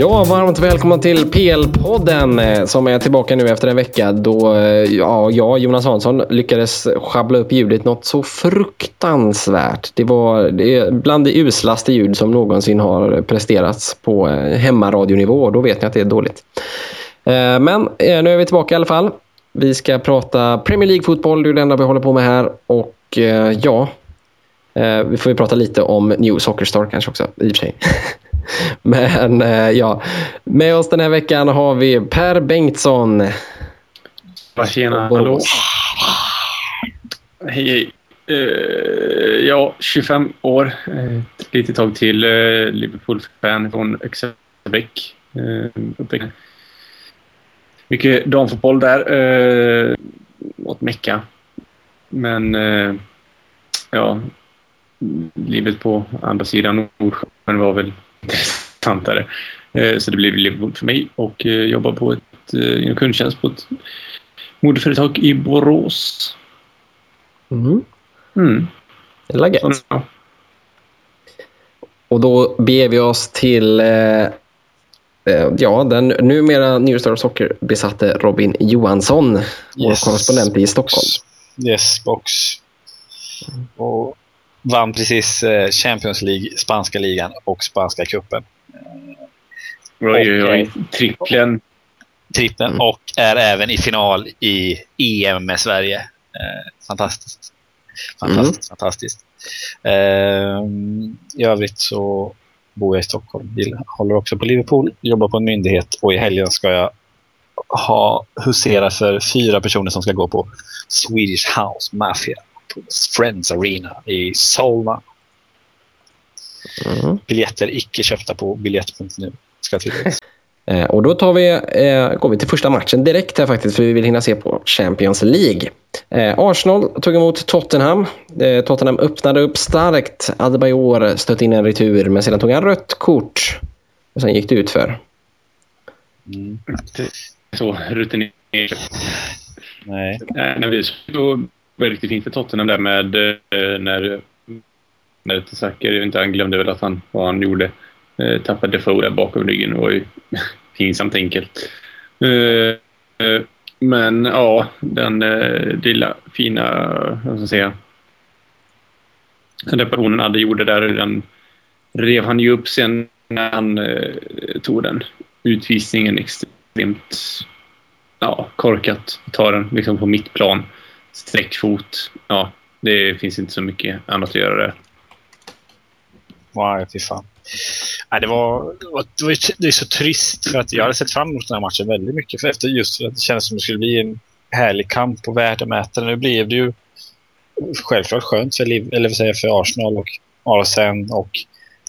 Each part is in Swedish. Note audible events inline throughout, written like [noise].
Ja, varmt välkomna till PL-podden eh, som är tillbaka nu efter en vecka då eh, ja, jag, Jonas Hansson, lyckades schabbla upp ljudet något så fruktansvärt. Det var det är bland det uslaste ljud som någonsin har presterats på eh, hemmaradionivå hemmaradionivå då vet ni att det är dåligt. Men nu är vi tillbaka i alla fall. Vi ska prata Premier League-fotboll, det är det enda vi håller på med här och ja, vi får ju prata lite om New Soccer Star kanske också i och för sig. [laughs] Men eh, ja, med oss den här veckan har vi Per Bengtsson. Tjena, hallå. Hej, hej. Uh, ja, 25 år. Uh, ett litet tag till. Uh, Liverpool-fan från Öxabäck. Uh, mycket damfotboll där. Uh, åt Mecka. Men ja, livet på andra sidan Nordsjön var väl intressantare. Eh, så det blev Liverpool för mig och eh, jobbar på ett, eh, inom kundtjänst på ett modeföretag i Borås. Mm. Mm. Det är gött. Ja. Och då beger vi oss till eh, ja, den numera New Star Soccer-besatte Robin Johansson, yes. vår korrespondent i Stockholm. Yes, box. Och vann precis eh, Champions League, spanska ligan och spanska cupen. Oj, oj, oj. Trippeln. Trippeln mm. och är även i final i EM med Sverige. Eh, fantastiskt. Fantastiskt, mm. fantastiskt. Eh, I övrigt så bor jag i Stockholm. Håller också på Liverpool, jobbar på en myndighet och i helgen ska jag ha husera för fyra personer som ska gå på Swedish House Mafia Friends Arena i Solna. Mm. Biljetter icke köpta på biljett.nu. Ska [laughs] eh, och då tar vi, eh, går vi till första matchen direkt här faktiskt för vi vill hinna se på Champions League. Eh, Arsenal tog emot Tottenham. Eh, Tottenham öppnade upp starkt. Adebayor stötte in en retur men sedan tog han rött kort. Och sen gick det ut för. Mm. Så rutinerat. Nej. När vi så var riktigt fint för Tottenham där med eh, när, när Tessaker, inte han glömde väl att han, vad han gjorde. Eh, tappade Defoe där bakom ryggen. Det var ju [laughs] pinsamt enkelt. Eh, men ja, den lilla fina, vad ska jag säga, reparationen Adde gjorde där, den rev han ju upp sen när han eh, tog den utvisningen extremt ja, korkat. Ta den liksom på mitt plan sträckfot. Ja, det finns inte så mycket annat att göra där. Nej, fy fan. Nej, det, var, det, var, det, är så trist för att jag hade sett fram emot den här matchen väldigt mycket. För efter just för att det kändes som det skulle bli en härlig kamp och värdemätare. Nu blev det ju självklart skönt för, eller säga, för Arsenal och Arsen och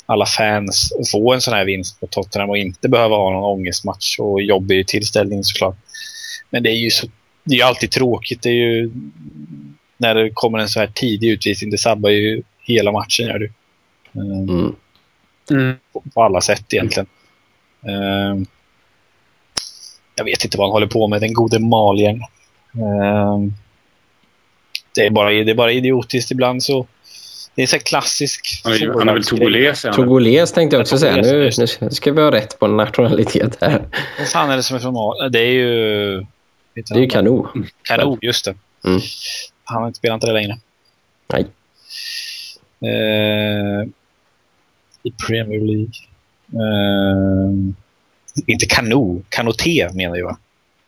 alla fans att få en sån här vinst på Tottenham och inte behöva ha någon ångestmatch och jobbig tillställning såklart. Men det är ju så det är ju alltid tråkigt. Det är ju när det kommer en så här tidig utvisning. Det sabbar ju hela matchen. Gör det. Mm. Mm. På, på, alla sätt egentligen. Uh, jag vet inte vad han håller på med, den gode Malien. Uh, det, är bara, det är bara idiotiskt ibland. så det är så klassisk... Han är, han är väl togoles? Togoles tänkte jag också säga. Nu, nu ska vi ha rätt på nationalitet här. Fan är det som är från? Det är ju... Det är ju Kano. Kano, just det. Mm. Han har inte det längre. Nej. Eh, I Premier League. Eh, inte Kano, Kanoté menar jag.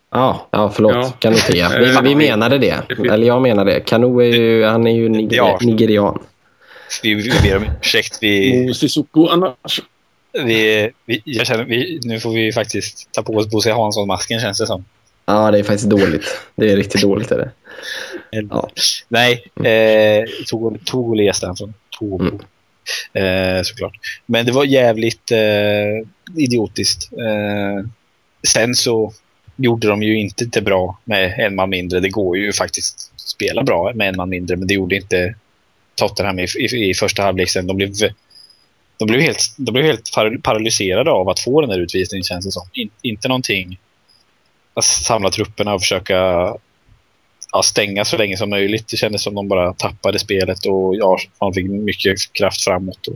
Ja, ja förlåt. Ja. Kanoté. Vi, vi menade det. Eller jag menar det. Kano är ju, han är ju niger, ja. nigerian. Vi, vi ber om ursäkt. Vi, vi, vi, jag känner, vi, nu får vi faktiskt ta på oss Bosse Hansson-masken känns det som. Ja, det är faktiskt dåligt. Det är riktigt dåligt. Är det. Ja. Nej, eh, tog, tog läste han från Togo. Mm. Eh, såklart. Men det var jävligt eh, idiotiskt. Eh, sen så gjorde de ju inte det bra med en man mindre. Det går ju faktiskt att spela bra med en man mindre, men det gjorde inte Tottenham i, i, i första halvlek. Sen de blev, de blev helt, de blev helt paralyserade av att få den här utvisningen känns det som. In, inte någonting samla trupperna och försöka ja, stänga så länge som möjligt. Det kändes som de bara tappade spelet och ja, man fick mycket kraft framåt. Och,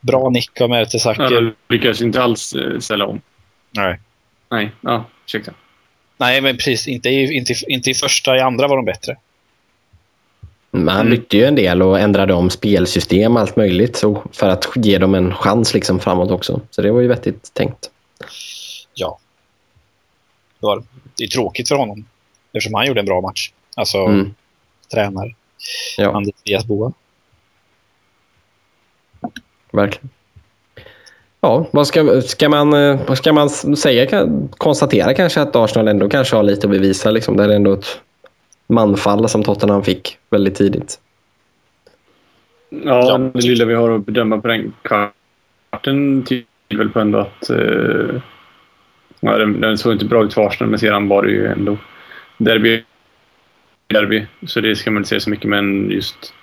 Bra nick av Mertesacker. Ja, lyckades inte alls eh, ställa om. Nej. Nej, ja, ursäkta. Nej, men precis. Inte i, inte, inte i första, i andra var de bättre. Men han Mm. bytte ju en del och ändrade om spelsystem allt möjligt så för att ge dem en chans liksom framåt också. Så det var ju vettigt tänkt. Ja. Det, var, det är tråkigt för honom. Eftersom han gjorde en bra match. Alltså, Mm. tränare. Ja, Andreas Boa. verkligen. Ja, vad ska, ska, man, eh, vad ska man säga? Kan- Konstatera kanske att Arsenal ändå kanske har lite att bevisa. Liksom. Det är ändå ett manfall som Tottenham fick väldigt tidigt. Ja, Ja. det lilla vi har att bedöma på den kvarten tyder väl på ändå att... Eh, ja, den, den såg inte bra ut för Arsenal, men sedan var det ju ändå derby. derby så det ska man inte säga så mycket, men just...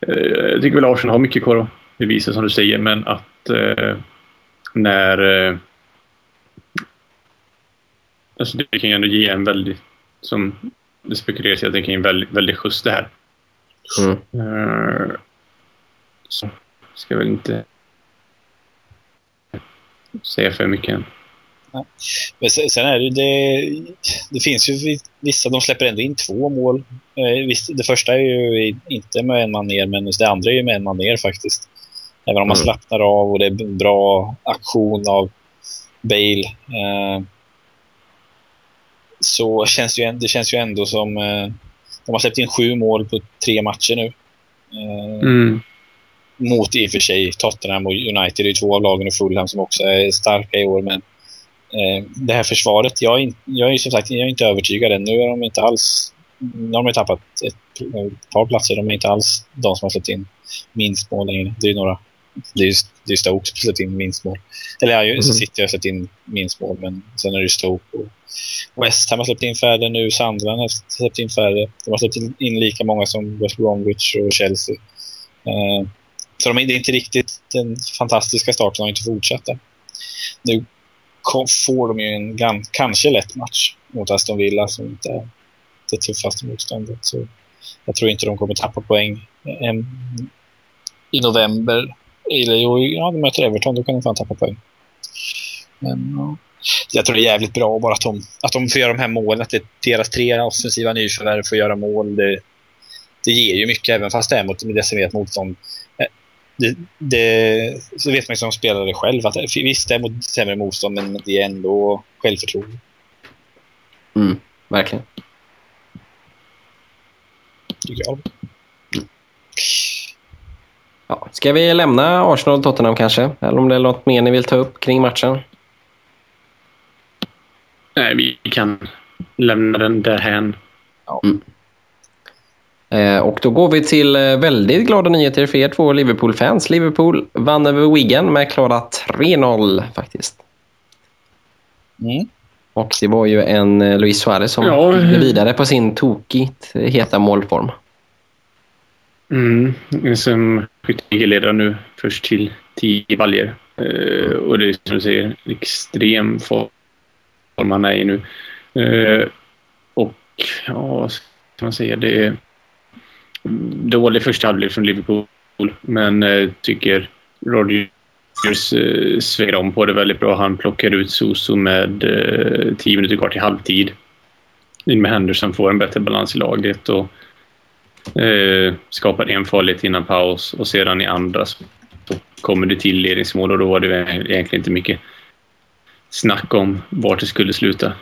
Eh, jag tycker väl Arsenal har mycket kvar att bevisa, som du säger, men att eh, när... Eh, alltså det kan ju ändå ge en väldigt... Som det spekuleras i att det kan ge en väldigt, väldigt skjuts det här. Mm. Eh, så ska jag väl inte säga för mycket än. Men sen, sen är det, det det finns ju vi- vissa, de släpper ändå in två mål. Eh, visst, det första är ju inte med en man ner, men det andra är ju med en man ner faktiskt. Även om man Mm. slappnar av och det är en bra aktion av Bale. Eh, så känns det, ju, det känns ju ändå som... Eh, de har släppt in sju mål på tre matcher nu. Eh, Mm. mot i och för sig Tottenham och United. Det är ju två av lagen och Fulham som också är starka i år. Men det här försvaret, jag är, jag är som sagt jag är inte övertygad än. Nu är de inte alls... Nu har de tappat ett, ett par platser. De är inte alls de som har släppt in minst mål längre. Det är några... Det är det är Stoke som har släppt in minst mål. Eller ja, Mm. City har släppt in minst mål, men sen är det Stoke och West Ham har släppt in färre nu. Sunderland har släppt in färre. De har släppt in, lika många som West Bromwich och Chelsea. Eh, så de, är- det är inte riktigt den fantastiska starten, de har inte fortsatt där. Nu får de ju en kanske lätt match mot Aston Villa som inte är det tuffaste motståndet. Så jag tror inte de kommer tappa poäng eh, en, i november. Eller jo, ja, de möter Everton, då kan de fan tappa poäng. Men ja. Jag tror det är jävligt bra bara att de, att de får göra de här målen. Att det, deras tre offensiva nyförvärv får göra mål. Det, det ger ju mycket, även fast det är mot decimerat motstånd. Eh, det, det, så vet man ju som spelare själv att visst, det är mot sämre motstånd, men det är ändå självförtroende. Mm. Verkligen. Tycker jag. Ja. Ska vi lämna Arsenal och Tottenham kanske? Eller om det är något mer ni vill ta upp kring matchen? Nej, vi kan lämna den därhän. Eh, och då går vi till eh, väldigt glada nyheter för er två Liverpool-fans. Liverpool vann över Wigan med klara 3-0 faktiskt. Mm. Och det var ju en eh, Luis Suarez som Ja. vidare på sin tokigt eh, heta målform. Mm. Som skytteligaledare nu. Först till 10 baljer. Eh, och det är som du säger extrem form han är i nu. Eh, och ja, vad ska man säga? Det är dålig första halvlek från Liverpool. Men eh, tycker Rodgers eh, svänger om på det väldigt bra. Han plockar ut Soso med eh, tio minuter kvar till halvtid. In med Henderson får en bättre balans i laget. och eh, skapar en farlighet innan paus och sedan i andra så kommer det till ledningsmål och då var det egentligen inte mycket snack om vart det skulle sluta.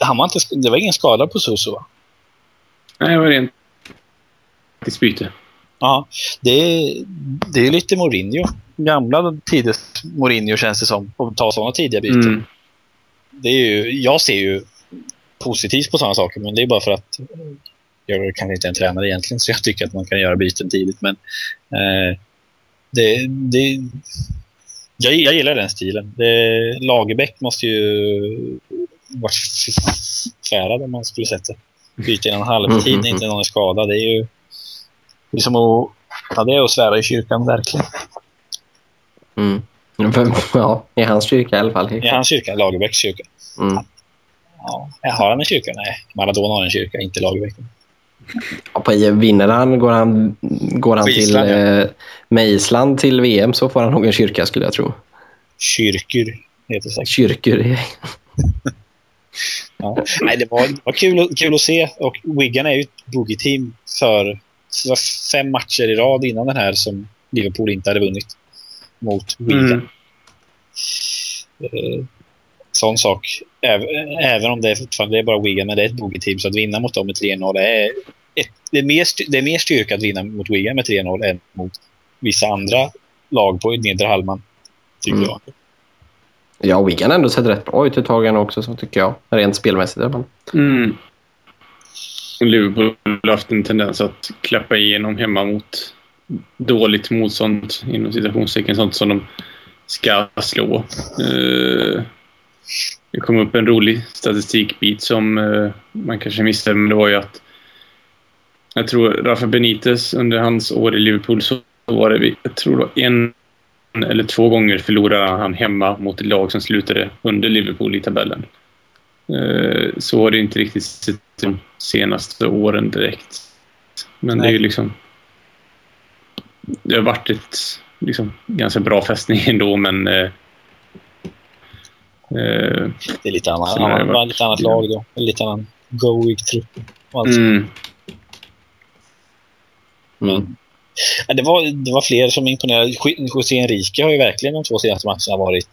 Han var inte, det var ingen skada på Soso va? Nej, det var rent byte. Ja, det är, det är lite Mourinho. Gamla tiders Mourinho känns det som. Att ta sådana tidiga byten. Mm. Det är ju, jag ser ju positivt på sådana saker, men det är bara för att jag kanske inte är en tränare egentligen, så jag tycker att man kan göra byten tidigt. Men eh, det, det, jag, jag gillar den stilen. Det, Lagerbäck måste ju varit förfärad om man skulle sett det. Byta innan halvtid Mm, när inte någon är skadad. Det är ju det är som att, ja, det är att svära i kyrkan, verkligen. Mm. Ja, i hans kyrka i alla fall. I hans kyrka, Lagerbäcks kyrka. Mm. Ja. Har han en kyrka? Nej, Maradona har en kyrka, inte Lagerbäck. Ja, på, vinner han går han, går han till Island, ja. eh, med Island till VM så får han nog en kyrka skulle jag tro. Kyrkur heter det säkert. Kyrkor. [laughs] Ja. Nej, det var, det var kul, kul att se. Och Wigan är ju ett boogie-team för det var fem matcher i rad innan den här som Liverpool inte hade vunnit mot Wigan. Mm. Eh, sån sak. Även, om det är fortfarande det är bara Wigan, men det är ett boogie-team. Så att vinna mot dem med 3-0 är, ett, det, är mer, det är mer styrka att vinna mot Wigan med 3-0 än mot vissa andra lag på nedre halvan. Tycker Mm. jag. Ja, Wigan har ändå sett rätt bra ut ett tag också, så tycker jag. Rent spelmässigt. Mm. Liverpool har haft en tendens att klappa igenom hemma mot dåligt motstånd inom citationstecken, sånt som de ska slå. Eh, det kom upp en rolig statistikbit som eh, man kanske missade, men det var ju att jag tror Rafa Benitez under hans år i Liverpool så var det, jag tror det var en eller två gånger förlorade han hemma mot ett lag som slutade under Liverpool i tabellen. Eh, Så har det inte riktigt sett de senaste åren direkt. Men det är ju liksom... Det har varit ett liksom, ganska bra fästning ändå, men... Eh, eh, Det är lite, annan, det annan, varit- lite annat lag då. En lite annan go-week-trupp. och allt mm, Mm. Ja, det, var, det var fler som imponerade. Jo- José Enrique har ju verkligen de två senaste matcherna varit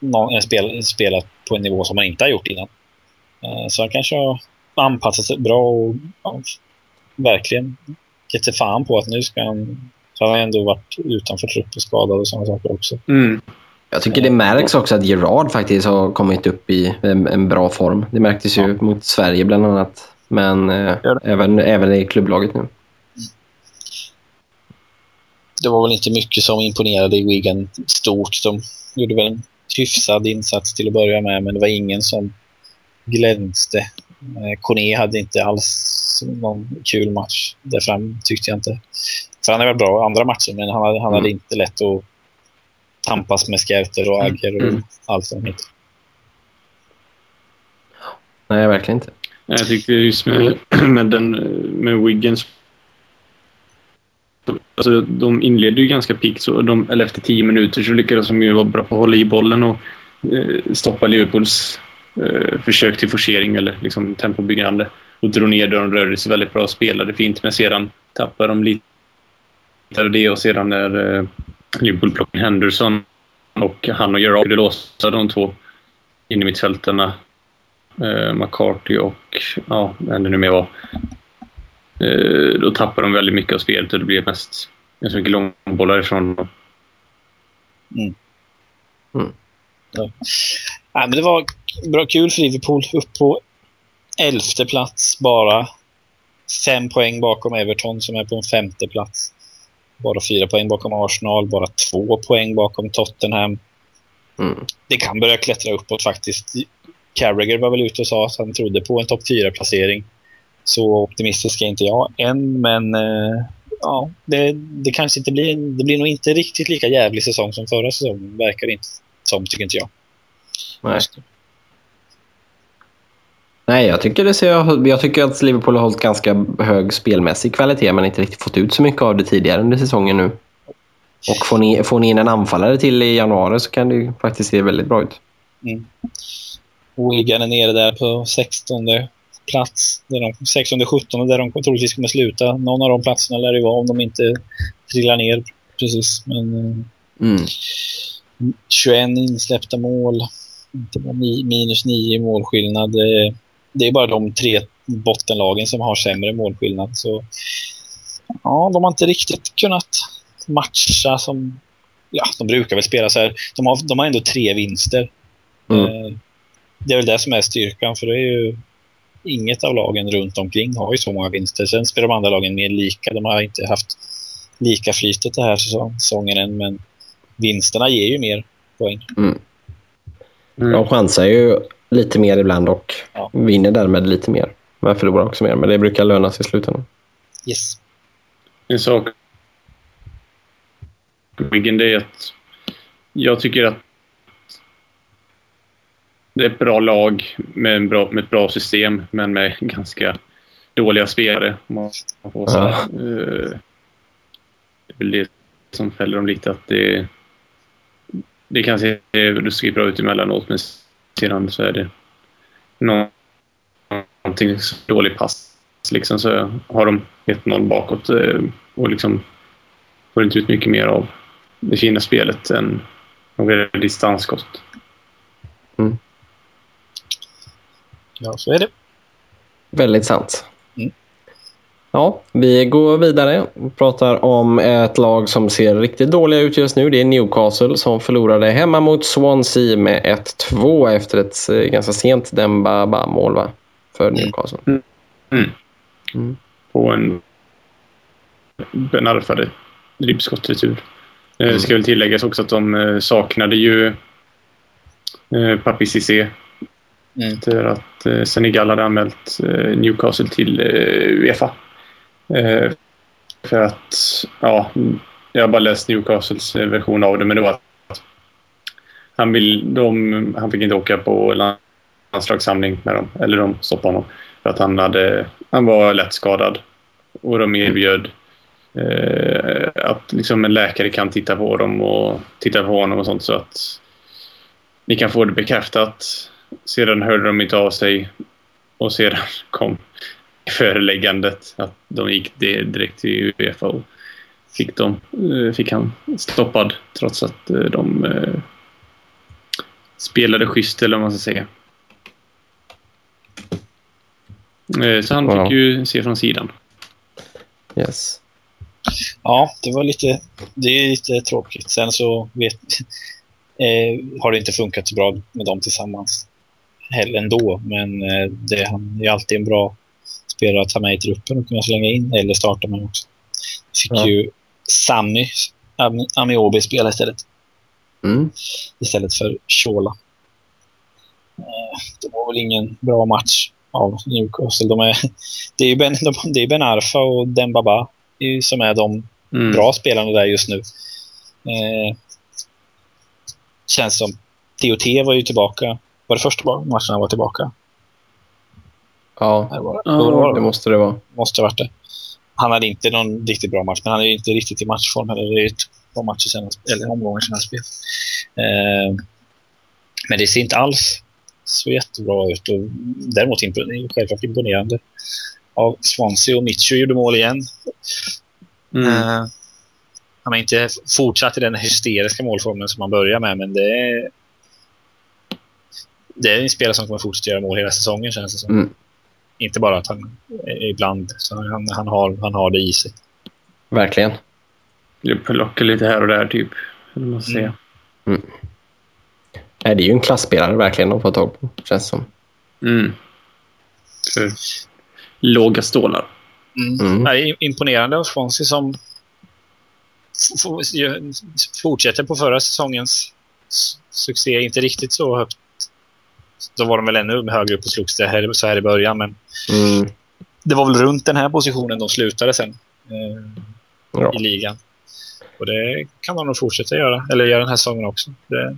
nå- eh, spel, spelat på en nivå som han inte har gjort innan. Eh, Så han kanske har anpassat sig bra och ja, verkligen gett sig fan på att nu ska han... Så har han ändå varit utanför trupp och skadad och sådana saker också. mm, Jag tycker det märks också att Gerard faktiskt har kommit upp i en, en bra form. Det märktes ju mot Sverige bland annat. Men eh, även, även i klubblaget nu. Det var väl inte mycket som imponerade i Wigan stort. De gjorde väl en hyfsad insats till att börja med, men det var ingen som glänste. Eh, Kone hade inte alls någon kul match där fram, tyckte jag inte. För han har varit bra andra matcher, men han hade, han hade Mm. inte lätt att tampas med Skerter och Agger och Mm. allt som heter. Nej, verkligen inte. jag tyckte just med, [clears throat] med, den, med Wiggins Alltså, de inledde ju ganska piggt, eller efter tio minuter så lyckades de ju vara bra på att hålla i bollen och eh, stoppa Liverpools eh, försök till forcering eller liksom tempobyggande och drog ner där de rörde sig väldigt bra och spelade fint men sedan tappade de lite av det och sedan när eh, Liverpool plockade in Henderson och han och Gerard kunde låsa de två innermittfältarna eh, McCarthy och ja, vem det nu mer var. Eh, då tappar de väldigt mycket av spelet och det blir mest ganska mycket långbollar ifrån dem. Ja, men det var bra, kul för Liverpool. Upp på elfte plats bara. Fem poäng bakom Everton som är på en femte plats. Bara fyra poäng bakom Arsenal, bara två poäng bakom Tottenham. Mm. Det kan börja klättra uppåt faktiskt. Carragher var väl ute och sa att han trodde på en topp fyra placering Så optimistisk är inte jag än, men eh, ja, det, det kanske inte blir, det blir nog inte riktigt lika jävlig säsong som förra säsongen, verkar det inte som, tycker inte jag. Nej. Nej, jag tycker, det ser, jag tycker att Liverpool har hållit ganska hög spelmässig kvalitet men inte riktigt fått ut så mycket av det tidigare under säsongen nu. Och får ni, får ni in en anfallare till i januari så kan det ju faktiskt se väldigt bra ut. Mm. Wigan är nere där på 16 plats. Där de, 16 17 där de troligtvis kommer sluta. Någon av de platserna lär det vara om de inte trillar ner precis. Men eh, Mm. 21 insläppta mål. Minus 9 i målskillnad. Det, det är bara de tre bottenlagen som har sämre målskillnad. Så ja, de har inte riktigt kunnat matcha som... Ja, de brukar väl spela så här. De har, de har ändå tre vinster. Mm. Eh, Det är väl det som är styrkan, för det är ju inget av lagen runt omkring har ju så många vinster. Sen spelar de andra lagen mer lika. De har inte haft lika flytet det här säsong- säsongen än, men vinsterna ger ju mer poäng. Mm. Mm. De chansar ju lite mer ibland och Ja. vinner därmed lite mer. Men förlorar också mer, men det brukar löna sig i slutändan. Yes. En sak det är att jag tycker att det är ett bra lag med, en bra, med ett bra system men med ganska dåliga spelare. Om man får så. Ja. Det är väl det som fäller dem lite. att det, det kan se ruskigt bra ut emellanåt men sedan så är det någonting dålig pass. Liksom så har de 1-0 bakåt och liksom får inte ut mycket mer av det fina spelet än några distansskott. Mm. Ja, så är det. Väldigt sant. Mm. Ja, vi går vidare och pratar om ett lag som ser riktigt dåliga ut just nu. Det är Newcastle som förlorade hemma mot Swansea med 1-2 efter ett eh, ganska sent Demba-mål för Newcastle. Mm. Mm. Mm. På en benarfade ribbskottretur. Det mm. ska väl tilläggas också att de eh, saknade ju eh, Papi Cissé Mm. Efter att eh, Senegal hade anmält eh, Newcastle till eh, Uefa. Eh, för att, ja, jag har bara läst Newcastles eh, version av det, men det var att han, vill, de, han fick inte åka på landslagssamling med dem, eller de stoppade honom. För att han, hade, han var lätt skadad. Och de erbjöd eh, att liksom en läkare kan titta på dem och titta på honom och sånt så att ni kan få det bekräftat sedan hörde de inte av sig och sedan [laughs] kom föreläggandet att de gick direkt till Uefa och fick, dem, eh, fick han stoppad trots att eh, de eh, spelade schysst eller vad man ska säga. Så han fick ju se från sidan. Yes. Ja, det var lite, det är lite tråkigt. Sen så vet, [laughs] eh, har det inte funkat så bra med dem tillsammans heller ändå. Men eh, det, han är alltid en bra spelare att ta med i truppen och kunna slänga in eller starta med också. Fick ja. ju Sami Amiobi spela istället. Mm. Istället för Shola. Eh, det var väl ingen bra match av Newcastle. De är, [laughs] det, är ben, de, det är Ben Arfa och Dembaba som är de mm. bra spelarna där just nu. Eh, känns som TOT var ju tillbaka var det första matchen han var tillbaka? Ja, det, det måste det vara. Måste ha varit det. Han hade inte någon riktigt bra match, men han är inte riktigt i matchform heller. Det är två matcher sen, eller omgångar sedan han spelade. Eh, men det ser inte alls så jättebra ut. Och däremot självklart imponerande av Swansea och Mitchell gjorde mål igen. Mm. Eh, han har inte fortsatt i den hysteriska målformen som han börjar med, men det är det är en spelare som kommer fortsätta göra mål hela säsongen känns det som. Mm. Inte bara att han ibland, så han, han, har, han har det i sig. Verkligen. Lockar lite här och där typ. Eller man säga. Mm. Mm. Nej, det är ju en klassspelare verkligen att få tag på, känns som. Mm. För låga stålar. Mm. Mm. Nej, imponerande av Swansea som fortsätter på förra säsongens succé. Inte riktigt så högt då var de väl ännu högre upp och slogs det här, så här i början. Men mm. det var väl runt den här positionen de slutade sen eh, ja. i ligan. Och det kan de nog fortsätta göra, eller göra den här säsongen också. Det...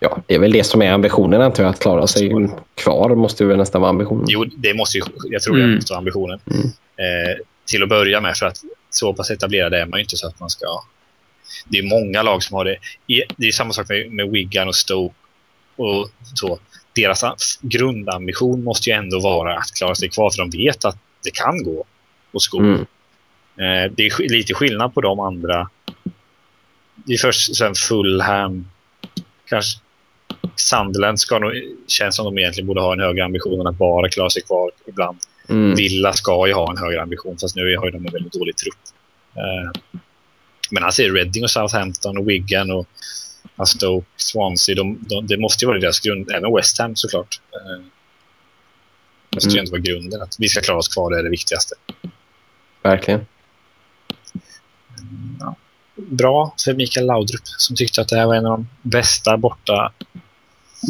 Ja, det är väl det som är ambitionen antar jag, att klara sig kvar måste ju nästan vara ambitionen. Jo, det måste ju, jag tror mm. det måste vara ambitionen. Mm. Eh, till att börja med, för att så pass etablerade är man ju inte så att man ska... Det är många lag som har det. Det är samma sak med, med Wigan och Stoke och så deras grundambition måste ju ändå vara att klara sig kvar, för de vet att det kan gå och sko. Mm. Eh, det är lite skillnad på de andra. Det är först sen Fulham, kanske Sunderland ska nog, känns som de egentligen borde ha en högre ambition än att bara klara sig kvar ibland. Mm. Villa ska ju ha en högre ambition, fast nu har de en väldigt dålig trupp. Eh, men han säger Reading och Southampton och Wigan och Stoke, Swansea, de, de, det måste ju vara deras grund. Även West Ham såklart. Eh, det måste mm. ju ändå vara grunden. Att vi ska klara oss kvar, det är det viktigaste. Verkligen. Mm, ja. Bra för Mikael Laudrup som tyckte att det här var en av de bästa borta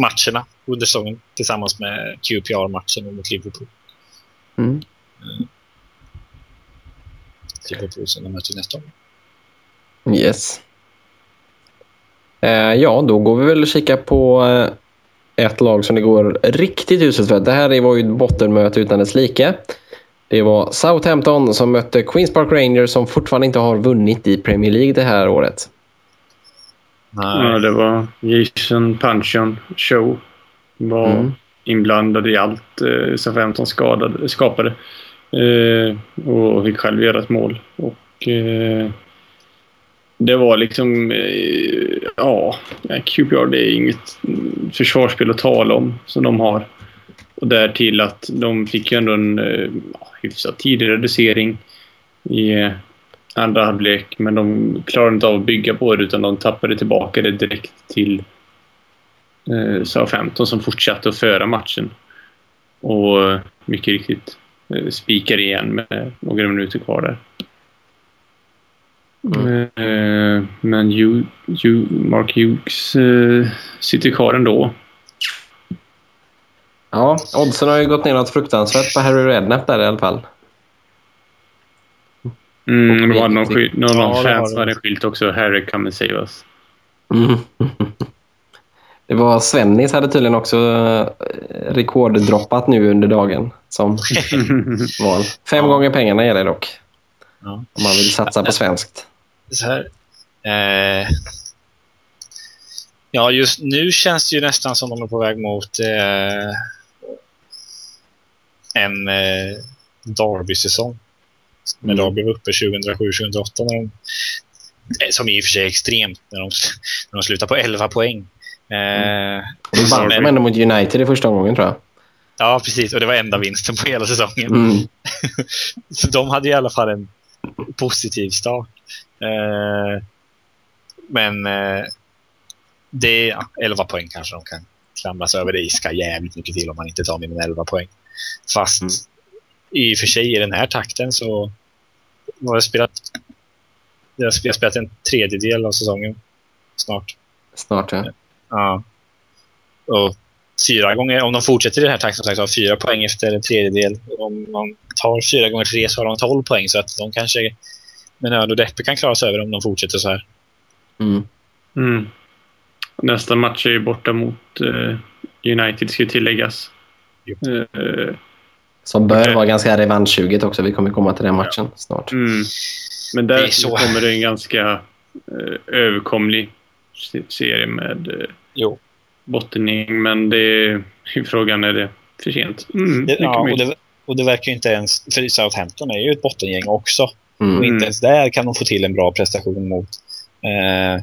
matcherna under säsongen tillsammans med QPR-matchen mot Liverpool. Mm. Mm. Liverpool som de möter nästa år. Yes. Eh, ja, då går vi väl och kika på eh, ett lag som det går riktigt uselt för. Det här var ju ett bottenmöte utan dess like. Det var Southampton som mötte Queens Park Rangers som fortfarande inte har vunnit i Premier League det här året. Nej. Ja, det var Jason Puncheon Show. Var mm. inblandad i allt eh, Southampton skadade, skapade. Eh, och fick själv göra ett mål. Och eh, det var liksom, eh, ja, QPR det är inget försvarsspel att tala om som de har. Och därtill att de fick ju ändå en eh, ja, hyfsat tidig reducering i eh, andra halvlek. Men de klarade inte av att bygga på det utan de tappade tillbaka det direkt till eh, Southampton som fortsatte att föra matchen. Och mycket riktigt eh, spikade igen med några minuter kvar där. Mm. Eh, men Hugh, Hugh, Mark Hughes eh, sitter kvar ändå. Ja, oddsen har ju gått ner något fruktansvärt på Harry Redknapp där i alla fall. Mm, det var någon, skylt, någon ja, fans som hade skylt också. Harry come and save us. Mm. Det var Svennis hade tydligen också eh, rekorddroppat nu under dagen som [laughs] val. Fem ja. gånger pengarna är det dock. Ja. Om man vill satsa på svenskt. Så här. Eh, ja, just nu känns det ju nästan som de är på väg mot eh, en eh, Derby-säsong. När mm. Derby var uppe 2007-2008. Eh, som i och för sig är extremt när de, när de slutar på 11 poäng. Mm. de vann de ändå mot United i första gången tror jag. Ja, precis. Och det var enda vinsten på hela säsongen. Mm. [laughs] så de hade i alla fall en positiv start. Eh, men eh, det är ja, 11 poäng kanske de kan klamra sig över. Det ska jävligt mycket till om man inte tar mer än 11 poäng. Fast mm. i och för sig i den här takten så har jag spelat jag har spelat en tredjedel av säsongen snart. Snart, ja. Ja. Och fyra gånger, om de fortsätter i den här takten, så har fyra poäng efter en tredjedel. Om man tar fyra gånger tre så har de tolv poäng. Så att de kanske med nöd och deppe kan klara sig över om de fortsätter så här. Mm. Mm. Nästa match är ju borta mot uh, United, ska tilläggas. Uh, Som bör vara ganska revanschsuget också. Vi kommer komma till den matchen ja. snart. Mm. Men där så... kommer det en ganska uh, överkomlig serie med uh, jo. Bottning. Men det är, frågan är det för sent. Mm, det, ja, och, det, och det verkar inte ens... För Southampton är ju ett bottengäng också. Mm. Och inte ens där kan de få till en bra prestation mot... Eh,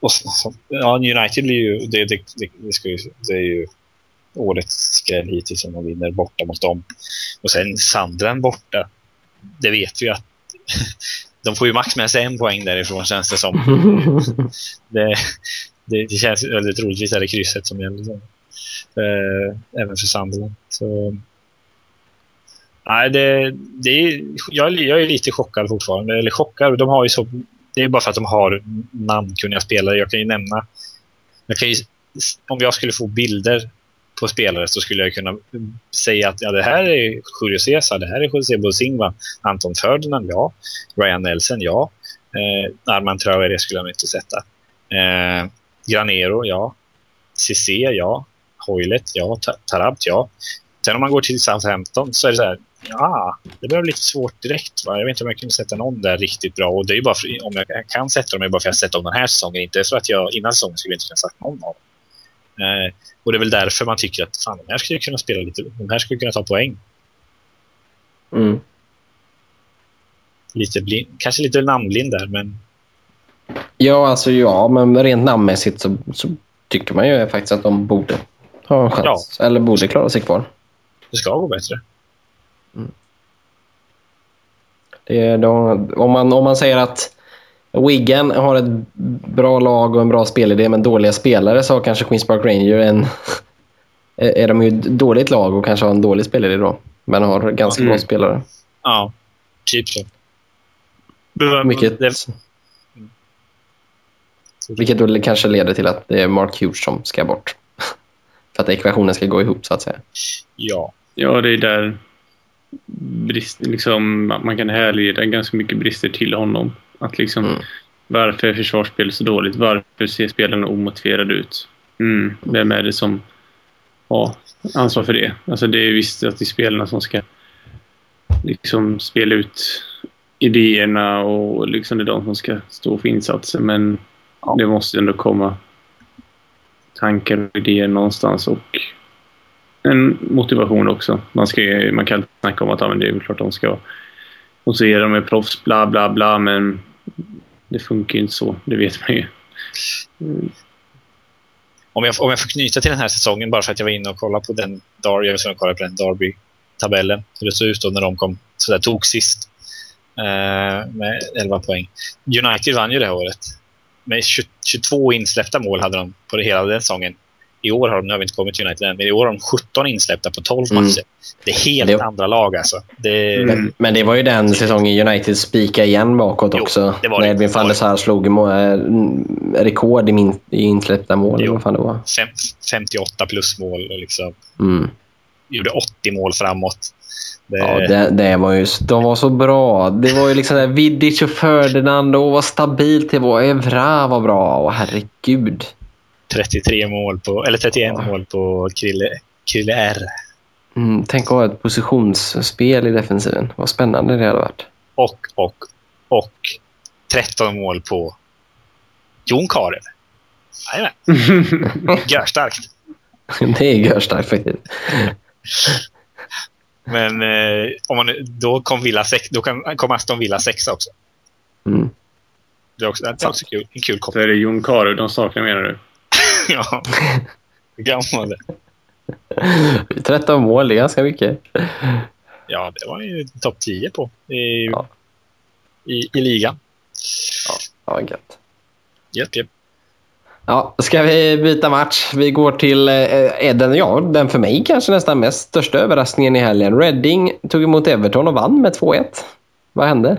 och så, ja, United blir ju... Det, det, det, det, ska ju, det är ju årets skräll hittills som de vinner borta mot dem. Och sen Sandren borta. Det vet vi att [laughs] de får ju max med sig en poäng därifrån känns det som. [laughs] det, det, det känns, eller troligtvis är det krysset som gäller. Eh, även för Sunderland. Så, nej, det, det är, jag, jag är lite chockad fortfarande. Eller chockad, de har ju så, det är bara för att de har namnkunniga spelare. Jag kan ju nämna, jag kan ju, om jag skulle få bilder på spelare så skulle jag kunna säga att ja, det här är Julio Cesar, det här är José Bosingva, Anton Ferdinand, ja. Ryan Nelson, ja. Eh, Arman Traoré skulle jag inte sätta. Eh, Granero, ja. Cissé, ja. Hoylet, ja. Tarabt, ja. Sen om man går till Southampton så är det så här, ja, det blir lite svårt direkt. Va? Jag vet inte om jag kunde sätta någon där riktigt bra. Och det är bara för, om jag kan sätta dem är bara för att jag sett dem den här säsongen. Inte för att jag innan säsongen skulle inte kunna sätta någon av dem. Eh, och det är väl därför man tycker att fan, de här skulle kunna spela lite, de här skulle kunna ta poäng. Mm. Lite blind, kanske lite namnblind där, men... Ja, alltså ja, men rent namnmässigt så, så tycker man ju faktiskt att de borde ha en chans. Ja. Eller borde klara sig kvar. Det ska gå bättre. Mm. Då, om, man, om man säger att Wigan har ett bra lag och en bra spelidé men dåliga spelare så har kanske Queens Park Ranger en... [laughs] är de ju ett dåligt lag och kanske har en dålig spelidé då. Men har ganska mm. bra spelare. Ja, typ så. Vilket, vilket då kanske leder till att det är Mark Hughes som ska bort. [laughs] För att ekvationen ska gå ihop så att säga. Ja. Ja, det är där brist, liksom, man kan härleda ganska mycket brister till honom. Att liksom, mm. Varför är försvarsspelet så dåligt? Varför ser spelarna omotiverade ut? Mm, vem är det som har ansvar för det? Alltså det är visst att det är spelarna som ska liksom spela ut idéerna och liksom det är de som ska stå för insatsen. Men ja. det måste ändå komma tankar och idéer någonstans och en motivation också. Man, ska, man kan snacka om att ja, det är klart de ska motivera dem med proffs, bla bla bla, men det funkar ju inte så. Det vet man ju. Mm. Om, jag, om jag får knyta till den här säsongen bara för att jag var inne och kollade på den Derby, jag var kollade på den Derby-tabellen. Hur det såg ut då när de kom sådär tog sist eh, med 11 poäng. United vann ju det här året. Med 20, 22 insläppta mål hade de på det hela den säsongen. I år har de, nu har vi inte kommit till United än, men i år har de 17 insläppta på 12 mm. matcher. Det är helt det... andra lag alltså. Det... Mm. Men det var ju den säsongen United spikade igen bakåt jo, också. Det var när Edwin van der Sar slog äh, rekord i, min, i insläppta mål. Jo, fan det var. Fem, 58 plus mål och liksom. Mm. Gjorde 80 mål framåt. Det... Ja, det, det, var ju, de var så bra. Det var ju liksom där, Vidic och Ferdinand och vad stabilt det var. Evra var bra. Och herregud. 33 mål på, eller 31 ja. mål på Krille, Krille R. Mm, tänk att ha ett positionsspel i defensiven. Vad spännande det hade varit. Och, och, och 13 mål på Jon Karev. Jajamän. [laughs] Görstarkt. det är görstarkt faktiskt. [laughs] Men eh, om man, då kom, Villa sex, då kom Aston Villa sexa också. Mm. Det är också, det är också kul, en kul koppling. Så är det Jon Karev de saknar menar du? [laughs] ja. Gammal. 13 mål, det är ganska mycket. Ja, det var ju topp 10 på i, ja. i, i ligan. Ja, ja gött. Japp, japp. Ja, ska vi byta match? Vi går till eh, den, ja, den för mig kanske nästan mest största överraskningen i helgen. Reading tog emot Everton och vann med 2-1. Vad hände?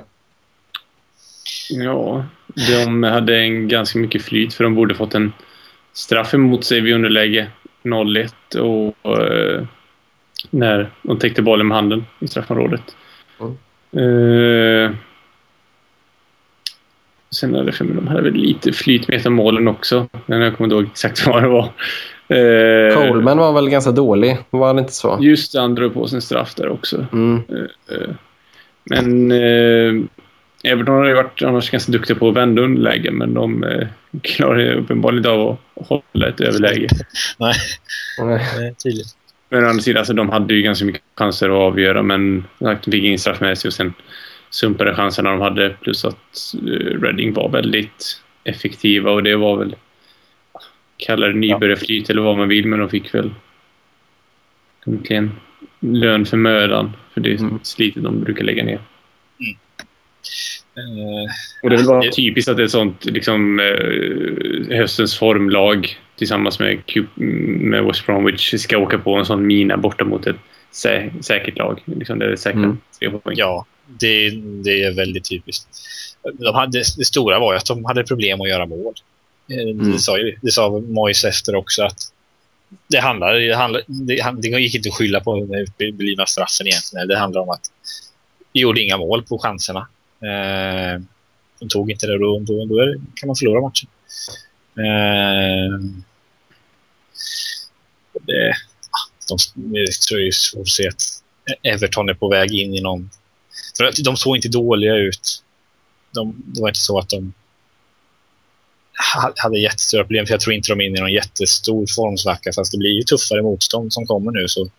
Ja, de hade en ganska mycket flyt för de borde fått en straff emot sig vid underläge 0-1 och eh, när de täckte bollen med handen i straffområdet. Mm. Eh, sen hade för mig, de hade väl lite flyt med målen också, men jag kommer inte ihåg exakt [laughs] vad det var. Eh, Coleman var väl ganska dålig, var han inte så? Just det, han drog på sin straff där också. Mm. Eh, eh men eh, Everton har ju varit annars ganska duktiga på att vända underläge men de eh, klarar uppenbarligen inte av att hålla ett överläge. [laughs] Nej, Nej tydligt. Men å andra sidan, alltså, de hade ju ganska mycket chanser att avgöra men de fick ingen straff med sig och sen sumpade chanserna de hade plus att uh, Reading var väldigt effektiva och det var väl kalla det nybörjarflyt eller vad man vill men de fick väl egentligen lön för mödan för det mm. slitet de brukar lägga ner. Mm. Uh, och det är väl bara typiskt att det är sånt liksom, uh, höstens formlag tillsammans med, med West Bromwich ska åka på en sån mina borta mot ett sä säkert lag. Liksom det är säkra mm. Ja, det, det, är väldigt typiskt. De hade, det stora var ju att de hade problem att göra mål. Eh, mm. Det, sa det sa Moise efter också att det handlar, det, handlar, det, det gick inte att skylla på den uteblivna straffen egentligen. Det handlar om att vi gjorde inga mål på chanserna. Eh, de tog inte det då, då, då det, kan man förlora matchen. Eh, det, de, jag tror det är svårt att se att Everton är på väg in i någon... För de såg inte dåliga ut. De, det var inte så att de hade jättestora problem, för jag tror inte de är inne i någon jättestor formsvacka, fast det blir ju tuffare motstånd som kommer nu, så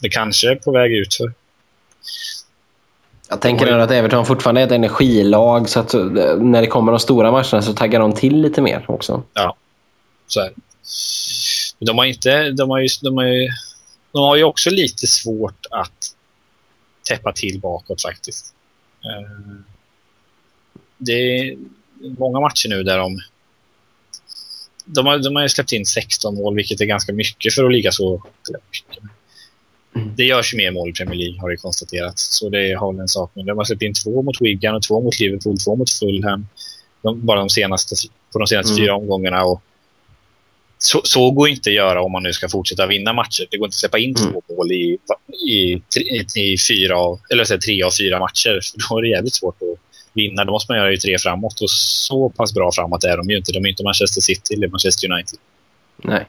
det kanske är på väg ut för jag tänker att Everton fortfarande är ett energilag så att eh, när det kommer de stora matcherna så taggar de till lite mer också. Ja, så är det. De har, inte, de, har ju, de, har ju, de har ju också lite svårt att täppa till bakåt faktiskt. Eh, det är många matcher nu där de de har, de har ju släppt in 16 mål, vilket är ganska mycket för att ligga så... Mm. Det görs ju mer mål i Premier League har det konstaterats. Så det har en sak. Men de har släppt in två mot Wigan och två mot Liverpool, två mot Fulham. De, bara de senaste, på de senaste mm. fyra omgångarna. Och så, så går inte att göra om man nu ska fortsätta vinna matcher. Det går inte att släppa in mm. två mål i, i, i, i fyra av, eller säga, tre av fyra matcher. [laughs] Då är det jävligt svårt att vinna. Då måste man göra ju tre framåt. Och så pass bra framåt är de ju inte. De är inte Manchester City eller Manchester United. Nej.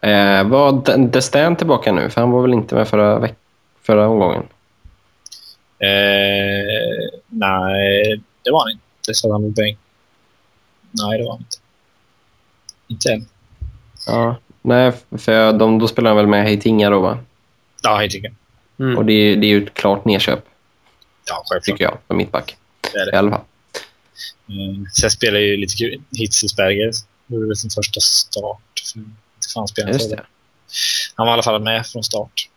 Eh, var Destin tillbaka nu? För han var väl inte med förra, förra omgången? Eh, nej, det var han inte. Det sa han med bänk. Nej, det var han inte. Inte än. Ja. Nej, för de, då spelar han väl med Heitinga då va? Ja, tycker Mm. Och det, är- det är ju ett klart nedköp, Ja, självklart. tycker jag, för mittback. Det är I det. alla fall. Mm. Sen spelar ju lite kul. Hitzelsberger gjorde väl sin första start. För inte fan spelade han Just det. Han var i alla fall med från start.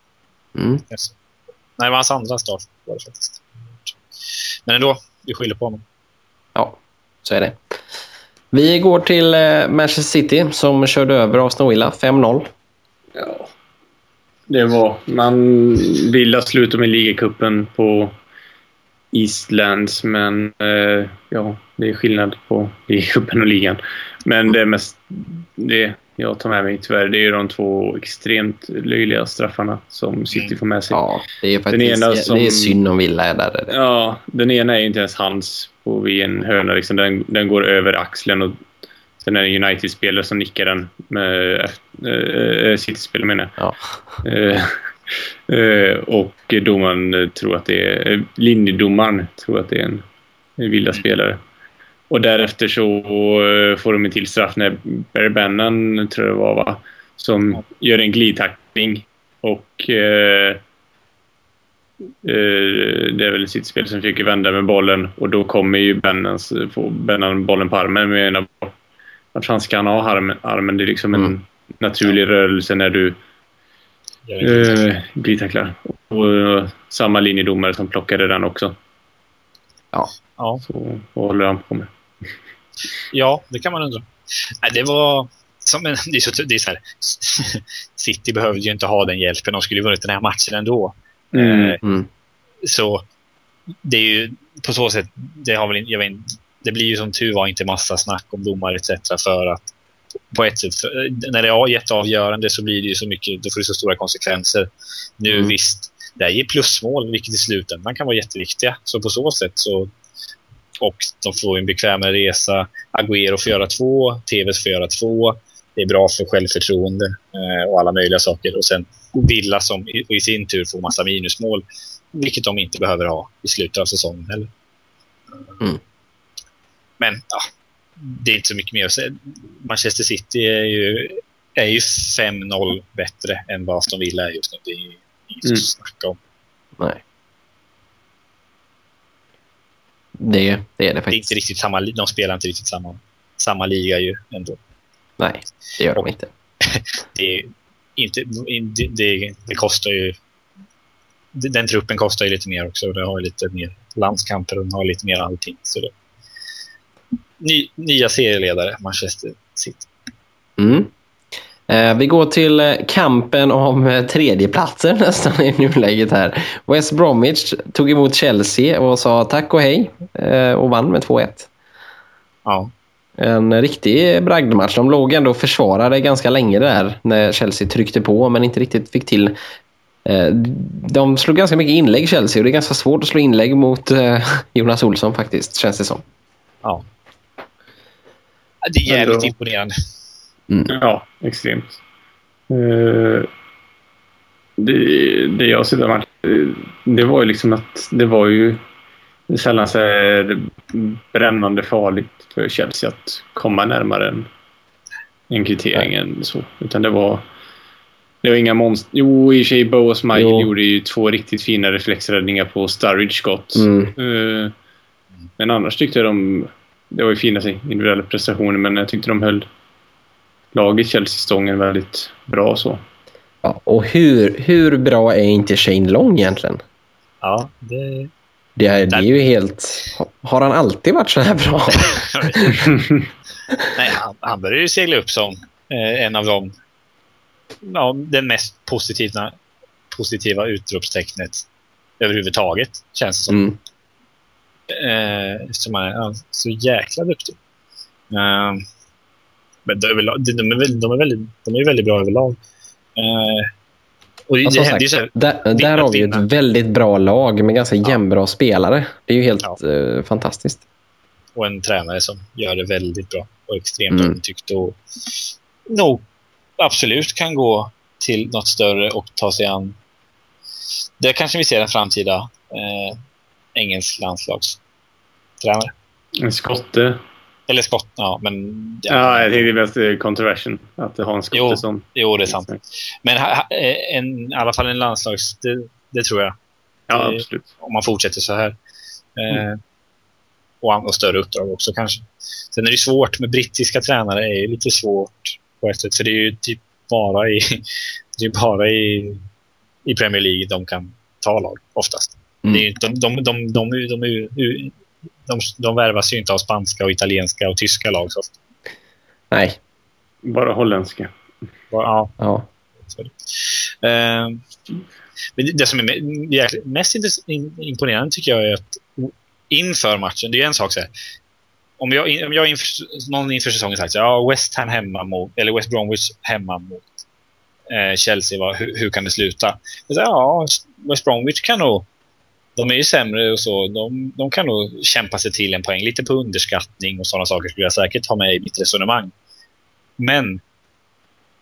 Mm. Yes. Nej, det var hans andra start var det faktiskt. Men ändå, vi skyller på honom. Ja, så är det. Vi går till eh, Manchester City som körde över Aston Villa 5-0. Ja. Det var... Man ville sluta med ligacupen på Eastlands, men eh, ja, det är skillnad på ligacupen och ligan. Men det är mest det jag tar med mig tyvärr, det är ju de två extremt löjliga straffarna som City får med sig. Ja, det är faktiskt ena som- det är synd om Villa är där. Ja, den ena är ju inte ens hans på vid en hörna. Liksom. Den, den går över axeln och sen är det United-spelare som nickar den. Med, äh, City-spelare menar Ja. jag. Eh, eh, och domaren eh, tror att det är... eh, Linjedomaren tror att det är en, en vilda spelare. Och därefter så eh, får de en till straff när Barry Bannon, tror jag det var, va? som gör en glidtackling. Och eh, Eh, det är väl sitt spel som försöker vända med bollen och då kommer ju Bennans, få Bennan bollen på armen. Men jag menar, vart fan ska han ha armen? armen? Det är liksom en Mm. naturlig rörelse när du eh, glidtacklar. Och eh, samma linjedomare som plockade den också. Ja. Så vad håller han på med? Ja, det kan man undra. Nej, det var... Som en, det är så, det är så här, [laughs] City behövde ju inte ha den hjälpen. De skulle ju vunnit den här matchen ändå. Mm. Eh, Mm. Så det är ju på så sätt, det, har väl, jag vet, det blir ju som tur var inte massa snack om domar etc. för att på ett sätt, när det är jätteavgörande så blir det ju så mycket, då får det så stora konsekvenser. Nu Mm. visst, det här ger plusmål, vilket i slutändan kan vara jätteviktiga. Så på så sätt så och de får en bekvämare resa. Agüero får göra två, TVs får göra två. Det är bra för självförtroende eh, och alla möjliga saker. Och sen Villa som i, i sin tur får massa minusmål, vilket de inte behöver ha i slutet av säsongen heller. Mm. Men ja, det är inte så mycket mer att säga. Manchester City är ju, är ju 5-0 bättre än vad Aston Villa är just nu. Det är ju inget Mm. att snacka om. Nej. Det, det är det Det är faktiskt. inte riktigt samma, de spelar inte riktigt samma, samma liga ju ändå. Nej, det gör de Och- inte. [laughs] det, är inte, det, det, kostar ju... Den truppen kostar ju lite mer också. och Det har ju lite mer landskamper och den har lite mer allting. Så det, ny, nya serieledare, Manchester City. Mm. Eh, vi går till eh, kampen om eh, tredjeplatsen [laughs] nästan i nuläget här. West Bromwich tog emot Chelsea och sa tack och hej och vann med 2-1. Ja, En riktig bragdmatch. De låg ändå och försvarade ganska länge där när Chelsea tryckte på men inte riktigt fick till. De slog ganska mycket inlägg Chelsea och det är ganska svårt att slå inlägg mot [laughs] Jonas Olsson faktiskt känns det som. ja. Det är jävligt Ändå. Imponerande. Ja, extremt. Eh, det, det jag ser där det var ju liksom att det var ju sällan så här brännande farligt för Chelsea att komma närmare en, en kvittering än så. Utan det var det var inga monster. Jo, i och för sig Boas Michael Jo. gjorde ju två riktigt fina reflexräddningar på Sturridge skott. Mm. Eh, Men annars tyckte jag de... Det var ju fina individuella prestationer men jag tyckte de höll laget Chelsea-stången väldigt bra så. Ja, och hur, hur bra är inte Shane Long egentligen? Ja, det... Det är, det är ju helt... Har han alltid varit så här bra? [laughs] [laughs] Nej, han, han börjar ju segla upp som eh, en av de... Ja, den mest positiva, positiva utropstecknet överhuvudtaget, känns det som. Mm. Eh, som är ja, så jäkla duktig. Eh, men de, överlag, de, de, är de, är väldigt, de är väldigt bra överlag. Eh, och det, Ja, det sagt, här, där, där har vi ett väldigt bra lag med ganska Ja. jämnbra spelare. Det är ju helt Ja. eh, fantastiskt. och en tränare som gör det väldigt bra och extremt Mm. omtyckt och nog absolut kan gå till något större och ta sig an där kanske vi ser en framtida eh, engelsk landslagstränare. En skotte. Eller skott, ja. Men, ja, jag tänkte mest eh, controversial. Att ha en skotte jo, som... Jo, det är sant. Men ha, en, i alla fall en landslags... Det, det tror jag. Ja, absolut. Om man fortsätter så här. Mm. Eh, och, och större uppdrag också kanske. Sen är det svårt med brittiska tränare. är lite svårt på ett sätt. För det är ju typ bara i, [laughs] det är bara i, i Premier League de kan ta lag oftast. Mm. Det är, de, de, de, de, de, de, de, de värvas ju inte av spanska, och italienska och tyska lag så. Nej. Bara holländska. Bara, ja. ja. Uh, men det som är mest imponerande tycker jag är att inför matchen, det är en sak så här, om jag, om jag inför, någon inför säsongen sagt ja, West Ham hemma mot, eller West Bromwich hemma mot eh, Chelsea, var, hur, hur, kan det sluta? Jag säger, ja, West Bromwich kan nog de är ju sämre och så. De, de kan nog kämpa sig till en poäng. Lite på underskattning och sådana saker skulle jag säkert ha med i mitt resonemang. Men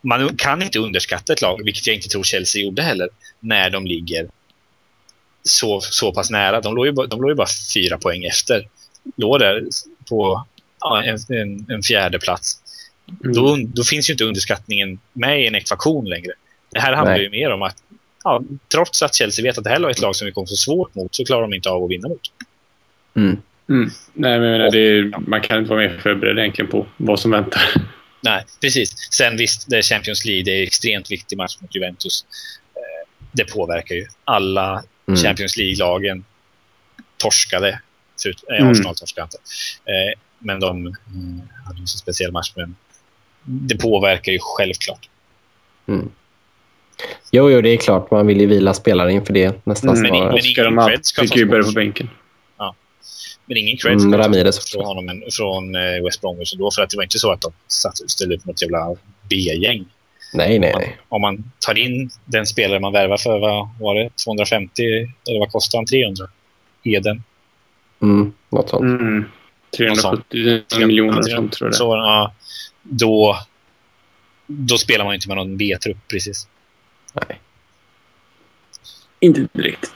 man kan inte underskatta ett lag, vilket jag inte tror Chelsea gjorde heller, när de ligger så, så pass nära. De låg, ju, de låg ju bara fyra poäng efter. Låg där på ja, en, en, en, fjärde plats. Mm. Då, då, finns ju inte underskattningen med i en ekvation längre. Det här handlar Nej. ju mer om att ja, trots att Chelsea vet att det här är ett lag som vi kommer få svårt mot så klarar de inte av att vinna mot. Mm. Mm. Nej, men menar, är, man kan inte vara mer förberedd egentligen på vad som väntar. Nej, precis. Sen visst, det är Champions League. Det är en extremt viktig match mot Juventus. Eh, det påverkar ju. Alla mm. Champions League-lagen torskade. Förut, eh, mm. Arsenal torskade inte. Eh, men de mm, hade en så speciell match. Men det påverkar ju självklart. Mm. Jo, jo, det är klart. Man vill ju vila spelare inför det. Nästan mm, men, men ingen cred ska fick ju börja på bänken. Ja. Men ingen cred mm, Ramirez från, honom, från eh, West Bromwich då. För att det var inte så att de satt, ställde upp något jävla B-gäng. Nej, nej, nej. Om man, om man tar in den spelare man värvar för, vad var det? 250? Eller vad kostar han? 300? Heden? Mm, något sånt. Mm. 370 miljoner sånt tror jag så, ja, då, då spelar man inte med någon B-trupp precis. Nej. Inte direkt.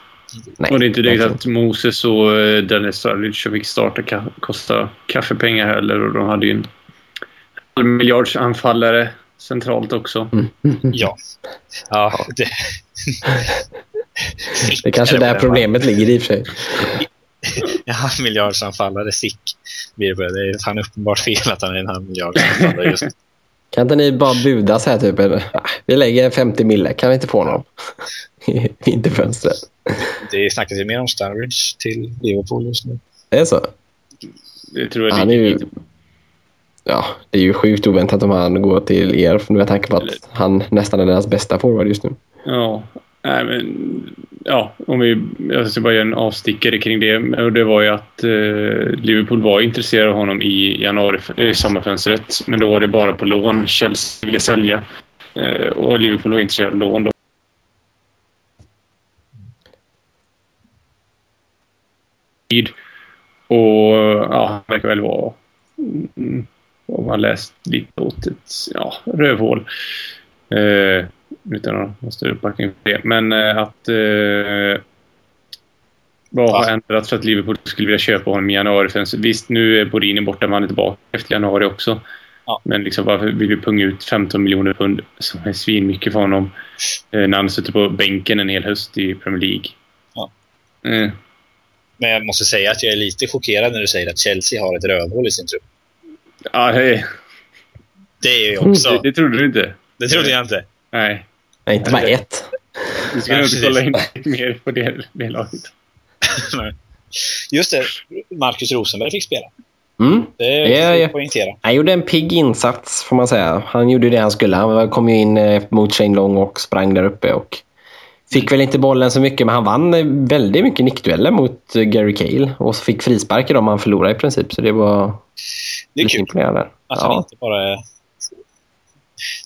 Nej, och det är inte direkt att Moses och eh, Dennis Sturridge fick starta ka kosta kaffepengar heller och de hade ju en halv miljards anfallare centralt också. Mm. [laughs] Ja. ja det... det är kanske där problemet ligger i och för sig. [laughs] En halv miljards anfallare, sick. Det är fan uppenbart fel att han är en halv miljards anfallare just kan inte ni bara buda så här typ? Vi lägger 50 mille, kan vi inte få någon? [laughs] inte fönstret. Det snackas ju mer om Sturridge till Liverpool just nu. Det är så? Det tror jag han är ju, Ja, det är ju sjukt oväntat om han går till er med tanke på att han nästan är deras bästa forward just nu. Ja, nej men ja, om vi, jag ska bara göra en avstickare kring det. Och det var ju att eh, Liverpool var intresserade av honom i januari, i sommarfönstret. Men då var det bara på lån. Chelsea ville sälja. Eh, och Liverpool var intresserade av lån. Då. Och ja, han verkar väl vara, mm, om man läst lite åt ett ja, rövhål. Eh, utan ha större uppbackning för det. Men eh, att... Eh, vad har ändrats för att Liverpool skulle vilja köpa honom i januari? Visst, nu är Borini borta, men han är tillbaka efter januari också. Ja. Men liksom, varför vill vi punga ut 15 miljoner pund som är svinmycket för honom eh, när han sitter på bänken en hel höst i Premier League? Ja. Mm. Men jag måste säga att jag är lite chockerad när du säger att Chelsea har ett rövhål i sin trupp. Ja, det... Det är ju också... Det, [laughs] det trodde du inte. Det trodde jag inte. Nej. Nej, inte bara ett. Vi ska nog inte kolla in mer på det, det laget. [laughs] Just det, Marcus Rosenberg fick spela. Mm. Det är ja, poängtera. Han gjorde en pigg insats får man säga. Han gjorde det han skulle. Han kom ju in eh, mot Shane Long och sprang där uppe. Och fick väl inte bollen så mycket, men han vann eh, väldigt mycket nickdueller mot eh, Gary Cale. Och så fick frispark i dem han förlorade i princip. Så det var det är kul imponerande. att han inte bara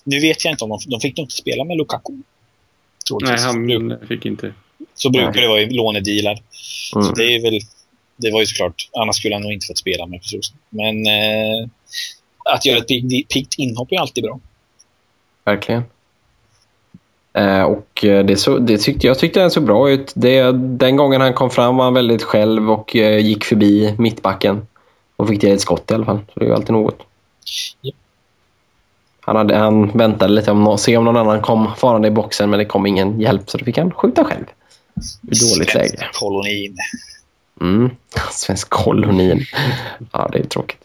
nu vet jag inte om de, de fick nog inte spela med Lukaku. Nej, han fick inte. Så brukar Nej. det vara i lånedealar. Mm. Så det är väl, det var ju såklart, annars skulle han nog inte fått spela med Precis. Men eh, att göra ett piggt inhopp är alltid bra. Verkligen. Eh, och det, så, det tyckte, jag tyckte den såg bra ut. Det, den gången han kom fram var han väldigt själv och eh, gick förbi mittbacken. Och fick till ett skott i alla fall. Så det är ju alltid något. Ja. Han, hade, han väntade lite om att se om någon annan kom farande i boxen men det kom ingen hjälp så då fick han skjuta själv. Ur dåligt läge. Kolonin. Mm. [laughs] Svensk kolonin. Ja, det är tråkigt.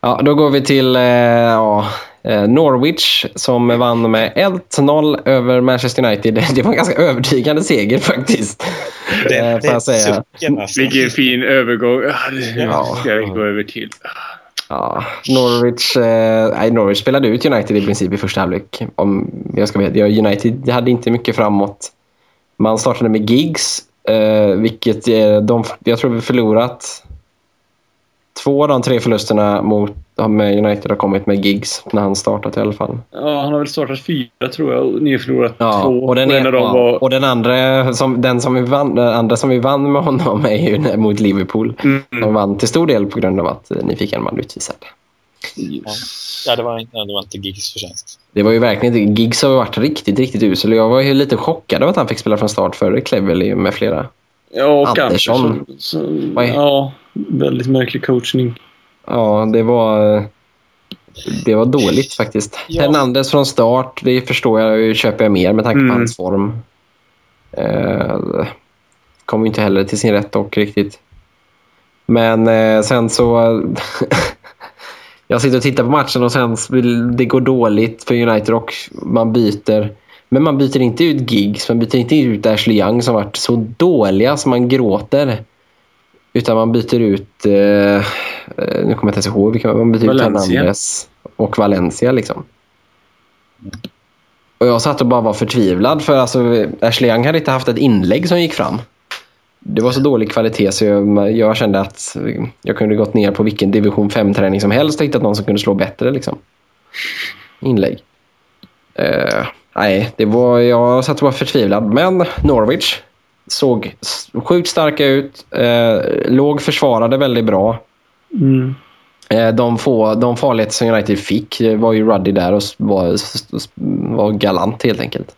Ja, då går vi till eh, ja, eh, Norwich som vann med 1-0 över Manchester United. [laughs] Det var en ganska övertygande seger faktiskt. Det, Eh, får jag säga. alltså. Vilken fin övergång. Ah, det Ja. ska jag gå över till. Ja, Norwich, eh, Norwich spelade ut United i princip i första halvlek. Om jag ska veta. United hade inte mycket framåt. Man startade med gigs. eh, vilket eh, de, jag tror vi förlorat två av de tre förlusterna mot, med United har kommit med Giggs när han startat i alla fall. Ja, han har väl startat fyra tror jag och ni har förlorat Ja, två. och den, en är, ja, var... och den andra som, den som vi vann, den andra som vi vann med honom är ju mot Liverpool. Mm. De vann till stor del på grund av att ni fick en man utvisad. Ja, det var, det var inte Giggs förtjänst. Det var ju verkligen inte... Giggs har varit riktigt, riktigt usel. Jag var ju lite chockad av att han fick spela från start före Cleverley med flera. Ja, och Andersson. Andersson. är- Ja, väldigt märklig coachning. Ja, det var... Det var dåligt faktiskt. Ja. Hernandez från start, det förstår jag, köper jag mer med tanke på Mm. hans form. Eh, kom inte heller till sin rätt dock riktigt. Men eh, sen så... [laughs] jag sitter och tittar på matchen och sen det går dåligt för United och man byter. Men man byter inte ut Giggs, man byter inte ut Ashley Young som varit så dåliga som man gråter. Utan man byter ut, eh, eh, nu kommer jag inte ens ihåg vilka, man byter ut Valencia. Hernandez och Valencia liksom. Och jag satt och bara var förtvivlad för alltså, Ashley Young hade inte haft ett inlägg som gick fram. Det var så dålig kvalitet så jag, jag kände att jag kunde gått ner på vilken division 5-träning som helst och hittat någon som kunde slå bättre. Liksom. Inlägg. Eh, nej, det var, jag satt och var förtvivlad. Men Norwich såg sjukt starka ut. Eh, låg försvarade väldigt bra. Mm. Eh, De, få, de farligheter som United fick var ju Ruddy där och var, var galant helt enkelt.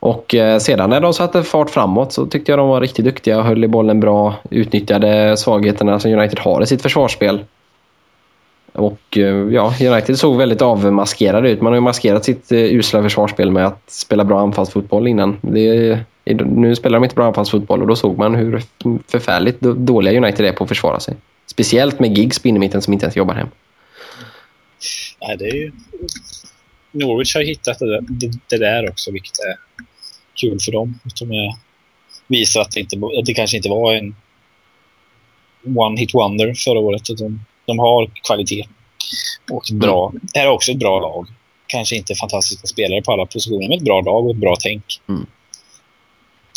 Och eh, sedan när de satte fart framåt så tyckte jag de var riktigt duktiga. Höll i bollen bra, utnyttjade svagheterna som United har i sitt försvarsspel. Och eh, ja, United såg väldigt avmaskerade ut. Man har ju maskerat sitt usla försvarsspel med att spela bra anfallsfotboll innan. Det, nu spelar de inte bra anfallsfotboll och då såg man hur förfärligt då- dåliga United är på att försvara sig. Speciellt med Giggs på innermitten som inte ens jobbar hem. Nej, det är ju... Norwich har hittat det där, det, det där också, vilket är kul för dem. De visar att det, inte, att det kanske inte var en one-hit wonder förra året. De, de har kvalitet och bra. Det här är också ett bra lag. Kanske inte fantastiska spelare på alla positioner, men ett bra lag och ett bra tänk. Mm.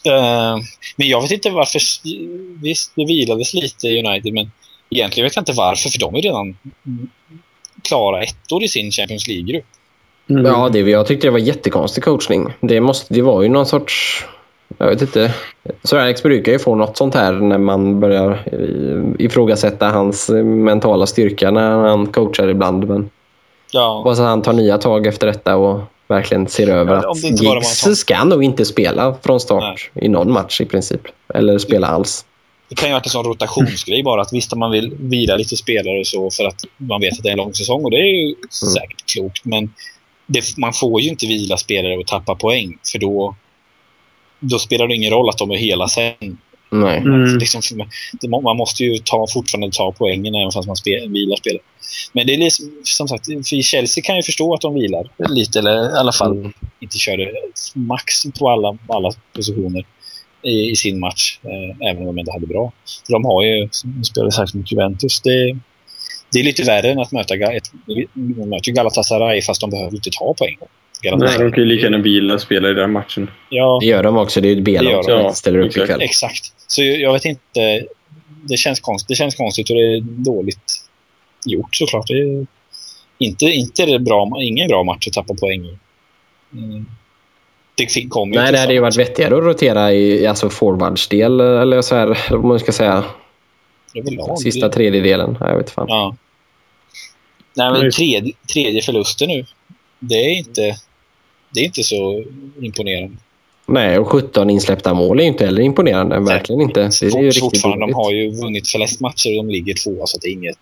Eh, men jag vet inte varför. Visst, det vilades lite i United, men egentligen vet jag inte varför, för de är redan klara ettor i sin Champions League-grupp. Mm. Ja, det, jag tyckte det var jättekonstig coachning. Det, måste, det var ju någon sorts... Jag vet inte. Alex brukar ju få något sånt här när man börjar eh, ifrågasätta hans eh, mentala styrka när han coachar ibland. Men Ja. hoppas att han tar nya tag efter detta och verkligen ser över Ja, att det Giggs sån- ska nog inte spela från start i någon match i princip. Eller spela alls. Det kan ju vara en sån rotationsgrej bara. Att visst, man vill vila lite spelare och så för att man vet att det är en lång säsong och det är ju säkert klokt. Men det, man får ju inte vila spelare och tappa poäng för då, då spelar det ingen roll att de är hela sen. Nej. Mm. Liksom, det må- man måste ju ta, fortfarande ta poängen även fast man spel, vilar spelare. Men det är liksom, som sagt, för Chelsea kan ju förstå att de vilar lite eller i alla fall Mm. inte körde max på alla, alla positioner i, i sin match, eh, även om de inte hade bra. För de har ju, de spelade särskilt mot Juventus, det, det är lite värre än att möta, ett, ju Galatasaray fast de behöver inte ta poäng. Nej, de kan ju lika gärna vila spela i den matchen. Ja, Det gör de också. Det är ju ett Det B-lag gör som ställer upp Exakt. ikväll. exakt. Så jag, vet inte, det känns, konst, det känns konstigt och det är dåligt gjort såklart. Det är, inte, inte det bra, ingen bra match att tappa poäng i. Mm. Det kom Nej, det hade ju varit vettigare att rotera i alltså forwardsdel eller så här, [laughs] vad man ska säga, Överlag. sista tredjedelen. Jag vet fan. Ja. Nej, men tredje, tredje förlusten nu. Det är inte... det är inte så imponerande. Nej, och 17 insläppta mål är inte heller imponerande. Verkligen inte. Det är ju Fortfarande, de har ju vunnit flest matcher och de ligger tvåa, så det är inget...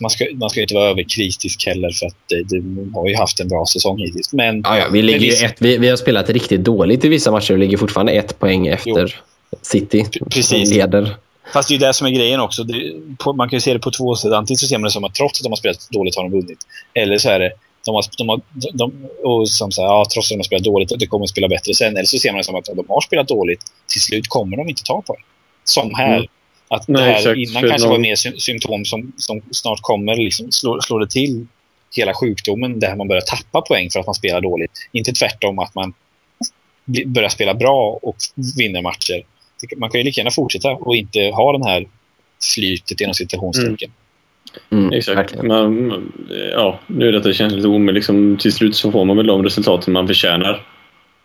Man ska, man ska inte vara överkritisk heller för att de har ju haft en bra säsong hittills. Men, ja, ja, vi, ligger vissa... ett, vi, vi, har spelat riktigt dåligt i vissa matcher och ligger fortfarande ett poäng efter jo. City. Precis. Leder. Fast det är ju det som är grejen också. Det, på, man kan ju se det på två sätt. Antingen så ser man det som att trots att de har spelat dåligt har de vunnit. Eller så är det de har, de har, de, och som säger, ja, trots att de har spelat dåligt, det kommer att spela bättre sen. Eller så ser man det som att de har spelat dåligt. Till slut kommer de inte ta poäng. Som här. Mm. Att Nej, det här exakt, innan kanske någon... var mer symptom som, som snart kommer liksom slår, slår det till hela sjukdomen där man börjar tappa poäng för att man spelar dåligt. Inte tvärtom att man börjar spela bra och vinner matcher. Man kan ju lika gärna fortsätta och inte ha den här flytet inom citationstecken. Mm. Mm, Exakt. Man, ja, nu är det att det känns lite omöjligt. Liksom, till slut så får man väl de resultaten man förtjänar.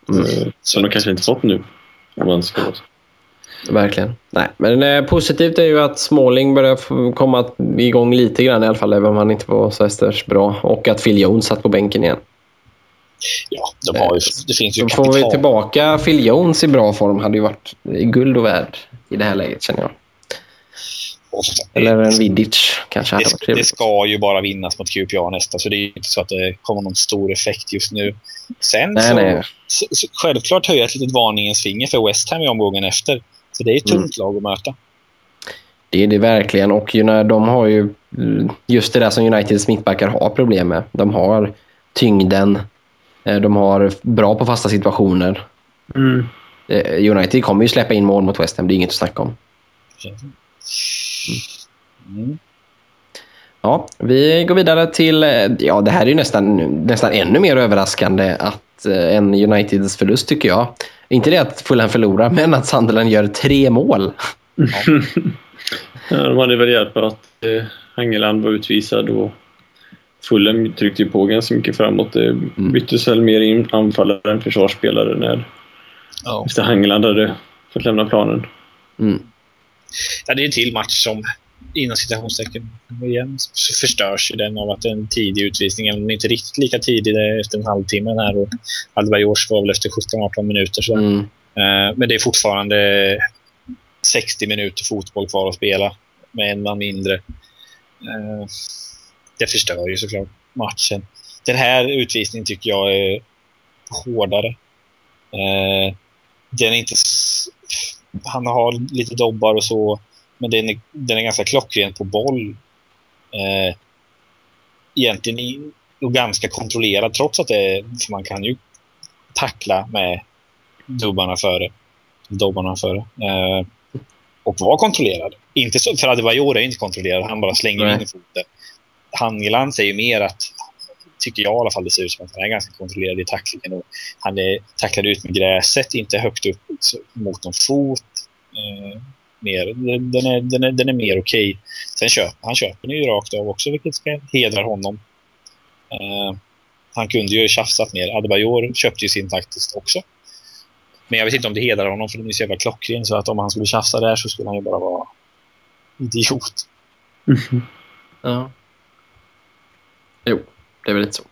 Mm. Eh, som man kanske inte fått nu. Om man ska Verkligen. Nej, men eh, positivt är ju att Småling börjar komma igång lite grann i alla fall, även om han inte var så bra. Och att Phil Jones satt på bänken igen. Ja, de har ju, det finns ju kapital. Får vi tillbaka Phil Jones i bra form hade ju varit guld och värd i det här läget känner jag. Eller en Vidic kanske. Det, det, det ska ju bara vinnas mot QPA nästa, så det är inte så att det kommer någon stor effekt just nu. Sen nej, så, nej. så, så, självklart höjer jag ett litet varningens finger för West Ham i omgången efter. För det är ett mm. tungt mm. lag att möta. Det är det verkligen och de har ju just det där som Uniteds mittbackar har problem med. De har tyngden, eh, de har bra på fasta situationer. Mm. Eh, United kommer ju släppa in mål mot West Ham, det är inget att snacka om. Mm. Ja, vi går vidare till, ja det här är ju nästan, nästan ännu mer överraskande att eh, en Uniteds förlust tycker jag. Inte det att Fulham förlorar, men att Sunderland gör tre mål. Ja. ja, de hade väl hjälp att eh, Angeland var utvisad och Fulham tryckte ju på ganska mycket framåt. Det mm. byttes väl mer in anfallare än försvarsspelare när ja. efter Hangeland hade fått lämna planen. Mm ja, det är en till match som inom citationstecken igen förstörs ju den av att en tidig utvisning. Den är inte riktigt lika tidig efter en halvtimme här och Aldebayorsk var väl efter 17-18 minuter. Så. Mm. Uh, men det är fortfarande 60 minuter fotboll kvar att spela med en man mindre. Uh, det förstör ju såklart matchen. Den här utvisningen tycker jag är hårdare. Uh, den är inte han har lite dobbar och så, men den är, den är ganska klockren på boll. Eh, egentligen och ganska kontrollerad trots att det för man kan ju tackla med dubbarna före, dobbarna före. Eh, och vara kontrollerad. Inte så, för Adebayor är inte kontrollerad, han bara slänger Nej. in i foten. Hangeland säger mer att, tycker jag i alla fall, det ser ut som att han är ganska kontrollerad i tacklingen. Och han är tacklad ut med gräset, inte högt upp mot någon fot. Eh, mer. Den, är, den, är, den är mer okej. Okay. Sen köper han köper den ju rakt av också, vilket ska hedrar honom. Eh, han kunde ju tjafsat mer. Adebayor köpte ju sin faktiskt också. Men jag vet inte om det hedrar honom för den är så jävla klockren så att om han skulle tjafsa där så skulle han ju bara vara idiot. Mm. Ja. Jo, det är väl lite så.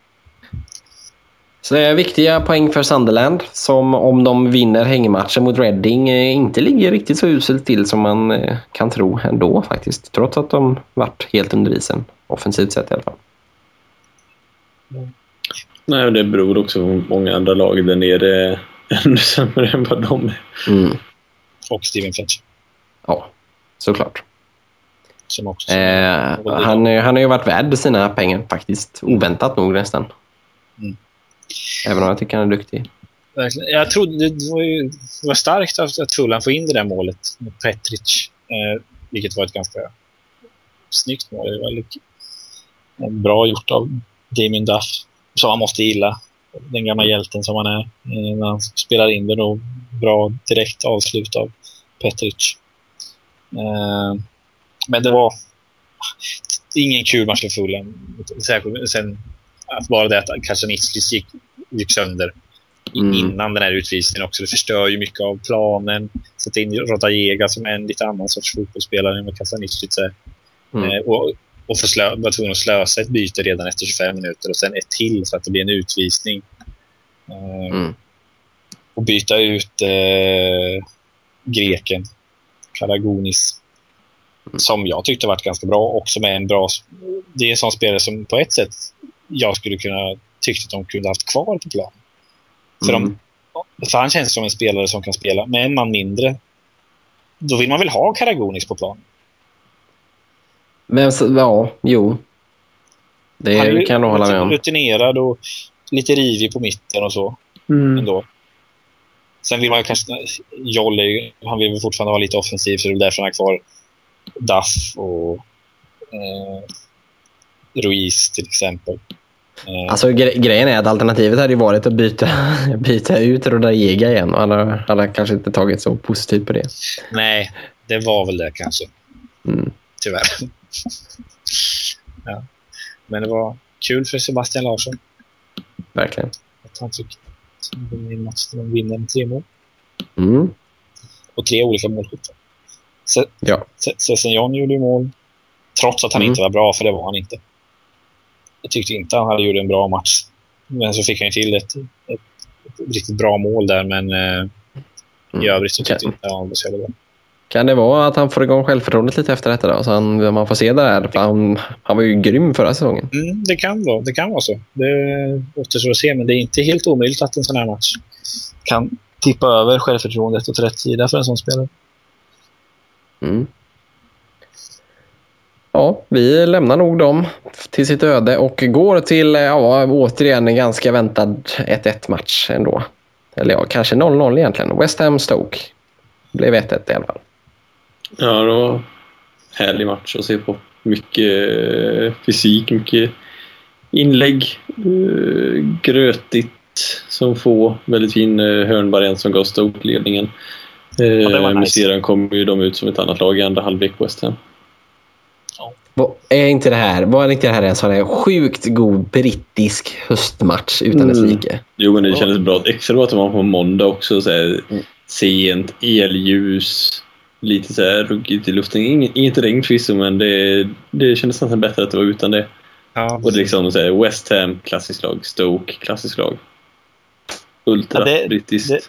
Så det är viktiga poäng för Sunderland som om de vinner hängmatchen mot Reading eh, inte ligger riktigt så uselt till som man eh, kan tro ändå faktiskt. Trots att de varit helt under isen. Offensivt sett i alla fall. Nej, det beror också på många andra lag där nere [laughs] ännu sämre än vad de är. Mm. Och Steven Fletcher. Ja, såklart. Som också, eh, han, han har ju varit värd sina pengar faktiskt. Oväntat nog nästan. Mm. Även om jag tycker han är duktig. Verkligen. Jag trodde det var, ju, det var starkt att Fulham få in det där målet mot Petric. Eh, vilket var ett ganska snyggt mål. Det var lite, bra gjort av Damien Duff. Som han måste gilla. Den gamla hjälten som han är. Eh, när han spelar in det då. Bra direkt avslut av Petric. Eh, men det var ingen kul match för Fulham. Sen att bara det att Kasanitskis gick, gick sönder mm. innan den här utvisningen också. Det förstör ju mycket av planen. Sätta in Rodajega som en lite annan sorts fotbollsspelare än Kasanitskis. Mm. Eh, och, och få slö, var tvungen att slösa ett byte redan efter 25 minuter och sen ett till för att det blir en utvisning. Eh, Mm. Och byta ut eh, greken, Karagonis, som jag tyckte varit ganska bra och som är en bra... Det är en sån spelare som på ett sätt jag skulle kunna tyckt att de kunde haft kvar på plan. För, Mm. de, för han känns som en spelare som kan spela med en man mindre. Då vill man väl ha Karagonis på plan? Men ja, jo. Det Han är kan jag hålla med om. Rutinerad och lite rivig på mitten och så. Mm. ändå. Sen vill man kanske... Joll är ju, han vill fortfarande ha lite offensiv så det är därför han har kvar Duff och eh, Ruiz till exempel. Eh, Alltså gre- grejen är att alternativet hade ju varit att byta, [laughs] byta ut Rodariega igen och alla hade kanske inte tagit så positivt på det. Nej, det var väl det kanske. Mm. Tyvärr. ja. Men det var kul för Sebastian Larsson Verkligen. att han fick en match där de vinner med tre mål. Mm. Och tre olika målskyttar. Se- Ja. Sessignon gjorde mål. Trots att han Mm. inte var bra, för det var han inte. Jag tyckte inte han hade gjort en bra match. Men så fick han ju till ett, ett, ett riktigt bra mål där, men eh, i Mm. övrigt så tyckte jag inte han var så bra. Kan det vara att han får igång självförtroendet lite efter detta då? Så han, man får se det där. För Han, han var ju grym förra säsongen. Mm, det, kan vara, det kan vara så. Det återstår att se, men det är inte helt omöjligt att en sån här match kan tippa över självförtroendet åt rätt sida för en sån spelare. Mm. Ja, vi lämnar nog dem till sitt öde och går till, eh, ja, återigen en ganska väntad 1-1 match ändå. Eller ja, kanske 0-0 egentligen. West Ham Stoke. Blev 1-1 i alla fall. Ja, det var en härlig match att se på. Mycket eh, fysik, mycket inlägg. Eh, grötigt som få. Väldigt fin eh, hörnvariant som gav Stoke-ledningen. Eh, Men nice. sedan kom ju de ut som ett annat lag i andra halvlek, West Ham. Vad- Är inte det här, var inte det här en sån här sjukt god brittisk höstmatch utan dess Mm. like? Jo, men det kändes bra. Extra bra att de var på måndag också. Så här, Mm. Sent, elljus, lite så här ruggigt i luften. Inget, inget regn förvisso, men det, det kändes nästan bättre att det var utan det. Ja, Och det är liksom så här, West Ham, klassiskt lag. Stoke, klassiskt lag. Ultra, Ja, det- brittiskt. det-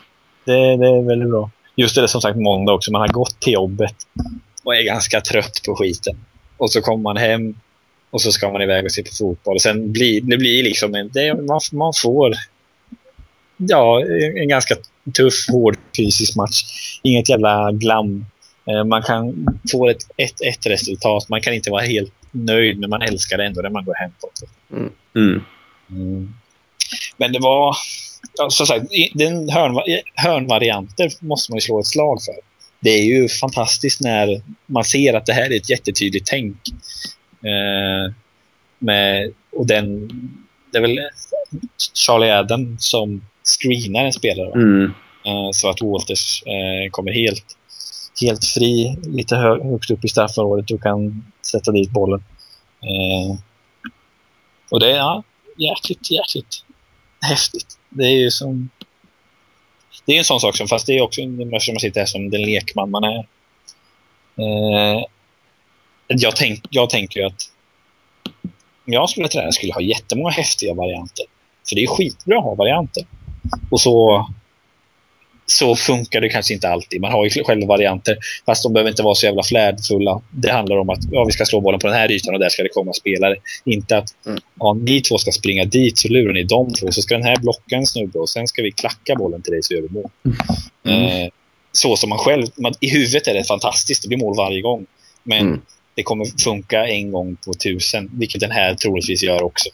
det, det är väldigt bra. Just det, är som sagt måndag också. Man har gått till jobbet och är ganska trött på skiten. Och så kommer man hem och så ska man iväg och se på fotboll. Och sen blir det blir liksom en, det, man, man får ja, en ganska tuff, hård fysisk match. Inget jävla glam. Eh, Man kan få ett 1-1 resultat. Man kan inte vara helt nöjd, men man älskar det ändå när man går hem. På det. Mm. Mm. Men det var... Ja, som sagt, den hörnva hörnvarianter måste man ju slå ett slag för. Det är ju fantastiskt när man ser att det här är ett jättetydligt tänk. Eh, med, och den, det är väl Charlie Adam som screenar en spelare. Mm. Eh, så att Walters eh, kommer helt, helt fri lite hö högt upp i straffområdet och kan sätta dit bollen. Eh, och det är ja, jäkligt, jäkligt häftigt. Det är ju som... Det är en sån sak som, fast det är också eftersom man sitter här som den lekman man är. Eh, jag, tänk, jag tänker ju att om jag skulle träna skulle jag ha jättemånga häftiga varianter. För det är skitbra att ha varianter. Och så så funkar det kanske inte alltid. Man har ju själva varianter, fast de behöver inte vara så jävla flärdfulla. Det handlar om att ja, vi ska slå bollen på den här ytan och där ska det komma spelare. Inte att Mm. ja, ni två ska springa dit så lurar ni de två. Så ska den här blocka en snubbe och sen ska vi klacka bollen till dig så gör vi mål. Eh, så som man själv, man, i huvudet är det fantastiskt. Det blir mål varje gång. Men Mm. det kommer funka en gång på tusen, vilket den här troligtvis gör också.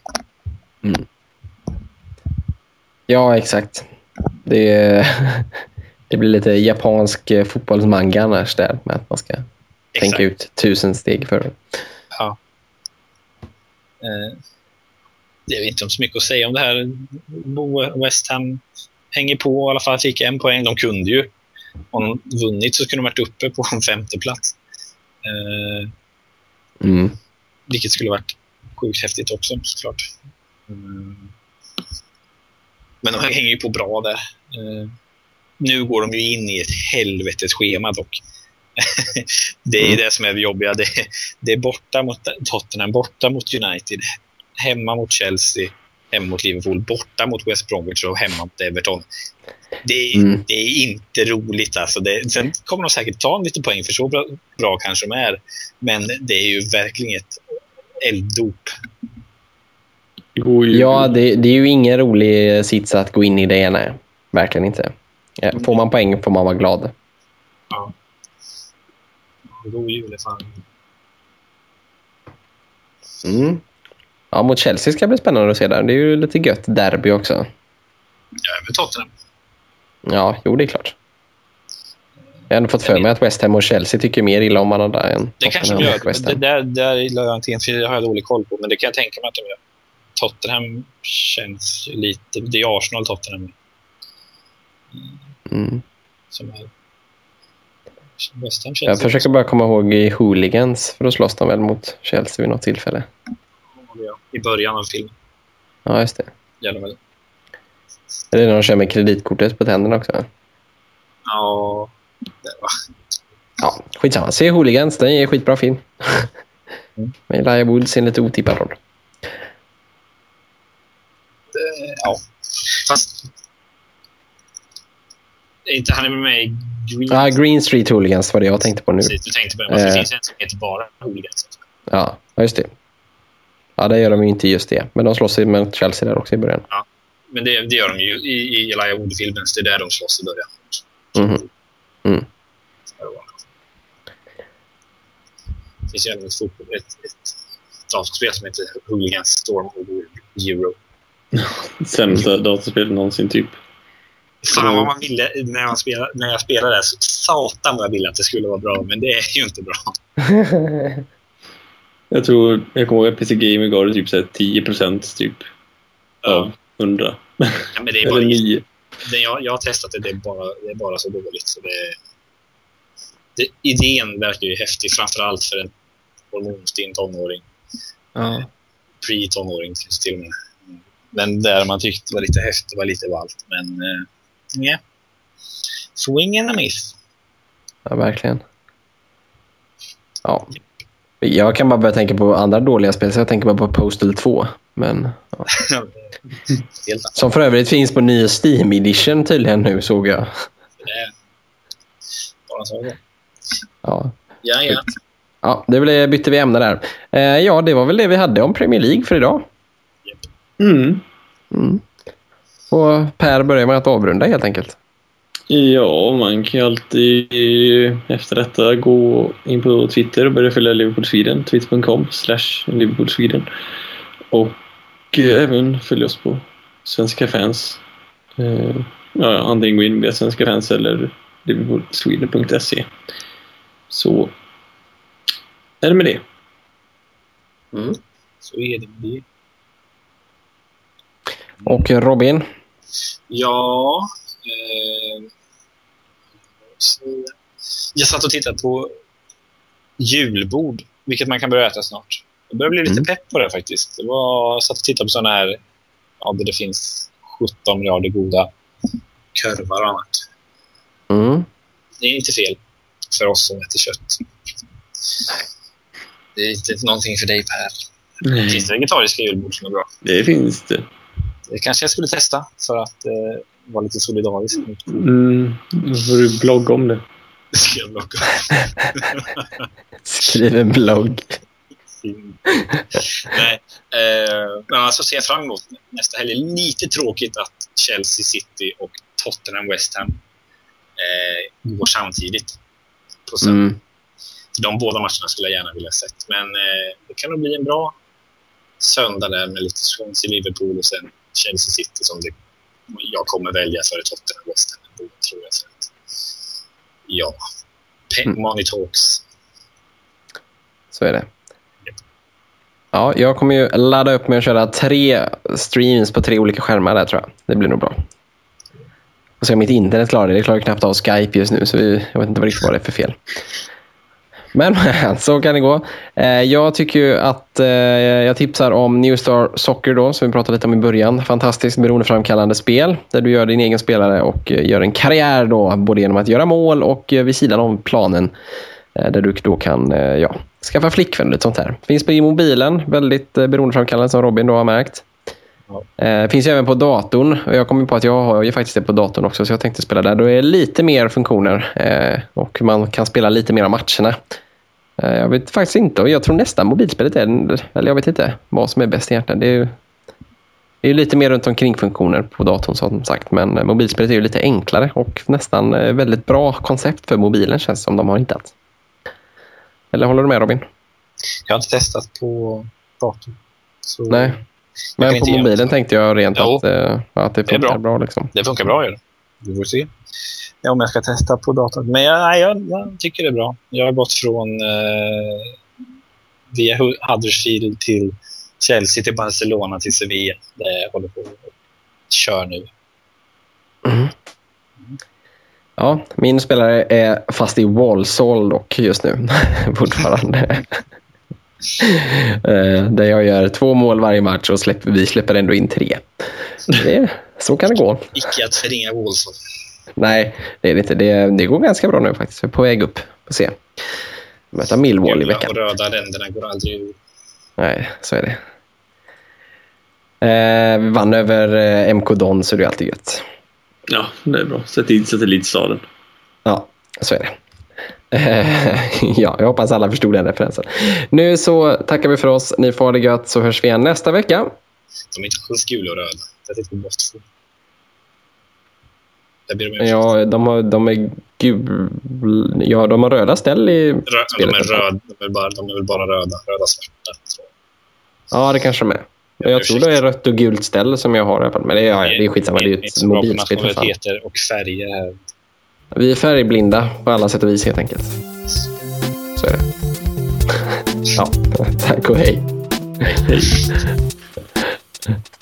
Ja, exakt. Det, [laughs] det blir lite japansk eh, fotbollsmanga annars där med att man ska tänka ut tusen steg före. Ja. Eh, det är inte så mycket att säga om det här. West Ham hänger på, i alla fall fick en poäng. De kunde ju. Om de vunnit så skulle de varit uppe på en femte plats. Eh, Mm. vilket skulle varit sjukt häftigt också såklart. Mm. Men de hänger ju på bra där. Eh, nu går de ju in i ett helvetes schema dock. [laughs] det är Mm. det som är det jobbiga. Det, det är borta mot Tottenham, borta mot United, hemma mot Chelsea, hemma mot Liverpool, borta mot West Bromwich och hemma mot Everton. Det är, Mm. det är inte roligt. Alltså. Det, sen kommer de säkert ta en lite poäng, för så bra, bra kanske de är. Men det är ju verkligen ett elddop. Ja, det, det är ju ingen rolig sits att gå in i det ena. Verkligen inte. Ja, Får man poäng får man vara glad. God jul är fan. Mm. Ja, mot Chelsea ska det bli spännande att se där. Det är ju lite gött derby också. Ja, över Tottenham. Ja, jo det är klart. Jag har ändå fått för mig att West Ham och Chelsea tycker mer illa om varandra än Det kanske de Tottenham gör. Det Ham. där, där gillar jag inte, för det har jag dålig koll på. Men det kan jag tänka mig att de gör. Tottenham känns lite... Det är Arsenal Tottenham Mm. som är... West Ham Jag försöker bara komma ihåg i Hooligans, för då slåss de väl mot Chelsea vid något tillfälle. I början av filmen. Ja, just det. De väl. Är det när de kör med kreditkortet på tänderna också? Ja... Det var... Ja, skitsamma. Se Hooligans, det är en skitbra film. Mm. [laughs] Med Elijah Woods i en lite otippad roll. Eh, Ja. Fast... Inte han är med i Green... Ja, Green Street Hooligans var det jag tänkte på nu. Precis, du tänkte på det. Men Eh. det finns en som heter bara Hooligans. Ja, ja, just det. Ja, det gör de ju inte just det. Men de slåss ju med Chelsea där också i början. Men det, det gör de ju i, i Elijah Wood-filmen. Det är där de slåss i början. Mhm. Mm. Det finns ju även ett, fotboll, ett, ett datorspel som heter Hooligans Storm over Euro. [laughs] Sämsta dataspelet någonsin, typ. Fan vad man ville när jag spelade, när jag spelade det. Så satan vad jag ville att det skulle vara bra, men det är ju inte bra. [laughs] Jag tror, jag kommer ihåg att PC Gamer gav det typ så här 10 procent typ. Av 100. Ja, men det är [laughs] bara, Eller 9. det jag, jag har testat det, det är bara, det är bara så dåligt. Så det, det, idén verkar ju häftig, framförallt för en hormonstinn tonåring. Ja. Pre-tonåring till och med. Men där man tyckte var lite häftigt var lite ballt. Men eh, nej. Swing and a miss. ja, verkligen. Ja. Jag kan bara börja tänka på andra dåliga spel, så jag tänker bara på Postal 2. Men, ja. [laughs] Som för övrigt finns på ny Steam Edition tydligen nu, såg jag. Ja, Ja, ja. ja det blev, bytte vi ämne där. Eh, ja, det var väl det vi hade om Premier League för idag. Mm. Mm. Och Per börjar med att avrunda helt enkelt. Ja, man kan ju alltid efter detta gå in på Twitter och börja följa Liverpool Sweden. Twitter.com slash Liverpool Sweden. Och eh, även följa oss på Svenska fans. Eh, ja, antingen gå in via Svenska fans eller liverpoolsweden.se. Så är det med det. Så är det med det. Och Robin, Ja. Eh, jag satt och tittade på julbord, vilket man kan börja äta snart. Jag börjar bli lite Mm. pepp på det faktiskt. Det var, jag satt och tittade på sådana här, ja, där det finns 17 miljarder goda kurvar och annat. mm. Det är inte fel för oss som äter kött. Det är inte någonting för dig Per. Finns det vegetariska julbord som är bra? Det finns det. Det kanske jag skulle testa för att eh, vara lite solidarisk Mm, då får du blogga om det. [laughs] Ska jag blocka? skriv en blogg. [laughs] Nej, eh, men alltså ser jag fram emot nästa helg. Lite tråkigt att Chelsea City och Tottenham West Ham eh, går samtidigt. På söndag. Mm. De båda matcherna skulle jag gärna vilja sett. Men eh, det kan nog bli en bra söndag där med lite Swansea Liverpool och sen Chelsea City som det, jag kommer välja före Tottenham West Ham. Tror jag. Så att, ja, Pe- Mm. Money Talks. Så är det. Ja, jag kommer ju ladda upp med att köra tre streams på tre olika skärmar där tror jag. Det blir nog bra. Och om mitt internet klarar det. Det klarar knappt av Skype just nu så vi, jag vet inte vad riktigt vad det är för fel. Men [laughs] så kan det gå. Eh, Jag tycker ju att eh, jag tipsar om New Star Soccer då, som vi pratade lite om i början. Fantastiskt beroendeframkallande spel där du gör din egen spelare och eh, gör en karriär då, både genom att göra mål och eh, vid sidan om planen eh, där du då kan eh, ja, skaffa flickvän och lite sånt här. Finns på i mobilen, väldigt eh, beroendeframkallande som Robin då har märkt. Eh, finns ju även på datorn. Jag kom på att jag har ju faktiskt det på datorn också så jag tänkte spela där. Då är det lite mer funktioner eh, och man kan spela lite mer av matcherna. Eh, jag vet faktiskt inte och jag tror nästan mobilspelet är, eller jag vet inte vad som är bäst egentligen. Det är ju det är lite mer runt omkring funktioner på datorn som sagt. Men mobilspelet är ju lite enklare och nästan väldigt bra koncept för mobilen känns som de har hittat. Eller håller du med Robin? Jag har inte testat på datorn. Så Nej, men på mobilen tänkte jag rent att, äh, att det funkar det bra. bra liksom. Det funkar bra, det. Vi får se ja, om jag ska testa på datorn. Men jag, jag, jag tycker det är bra. Jag har gått från eh, via Huddersfield till Chelsea till Barcelona till Sevilla. Där jag håller på och kör nu. Mm. Ja, min spelare är fast i Walsall dock just nu [laughs] fortfarande. Eh, där jag gör två mål varje match och släpper, vi släpper ändå in tre. Det, så kan det gå. Icke att förringa Wolfsson. Nej, det är det inte. Det, det går ganska bra nu faktiskt. Vi är på väg upp. Får se. Möta Millwall i veckan. De röda länderna går aldrig ur. Nej, så är det. Eh, vi vann över eh, MK Don så det är alltid gött. Ja, det är bra. Sätt in satellitstaden. Ja, så är det. [laughs] ja, jag hoppas alla förstod den referensen. Nu så tackar vi för oss. Ni får ha det gött så hörs vi igen nästa vecka. De är inte alls gula och röda. Det är typ de ja, de, har, de är gul... Ja, de har röda ställ i Rö spelet. De är, röd, de, är bara, de är väl bara röda. Röda svarta. Ja, det kanske de är. Jag, jag tror det är rött och gult ställ som jag har i alla fall. Men det är, det är skitsamma. Det är ju ett mobilspel. och färger här. Vi är färgblinda på alla sätt och vis helt enkelt. Så är det. [laughs] ja, [laughs] tack och hej. hej. [laughs]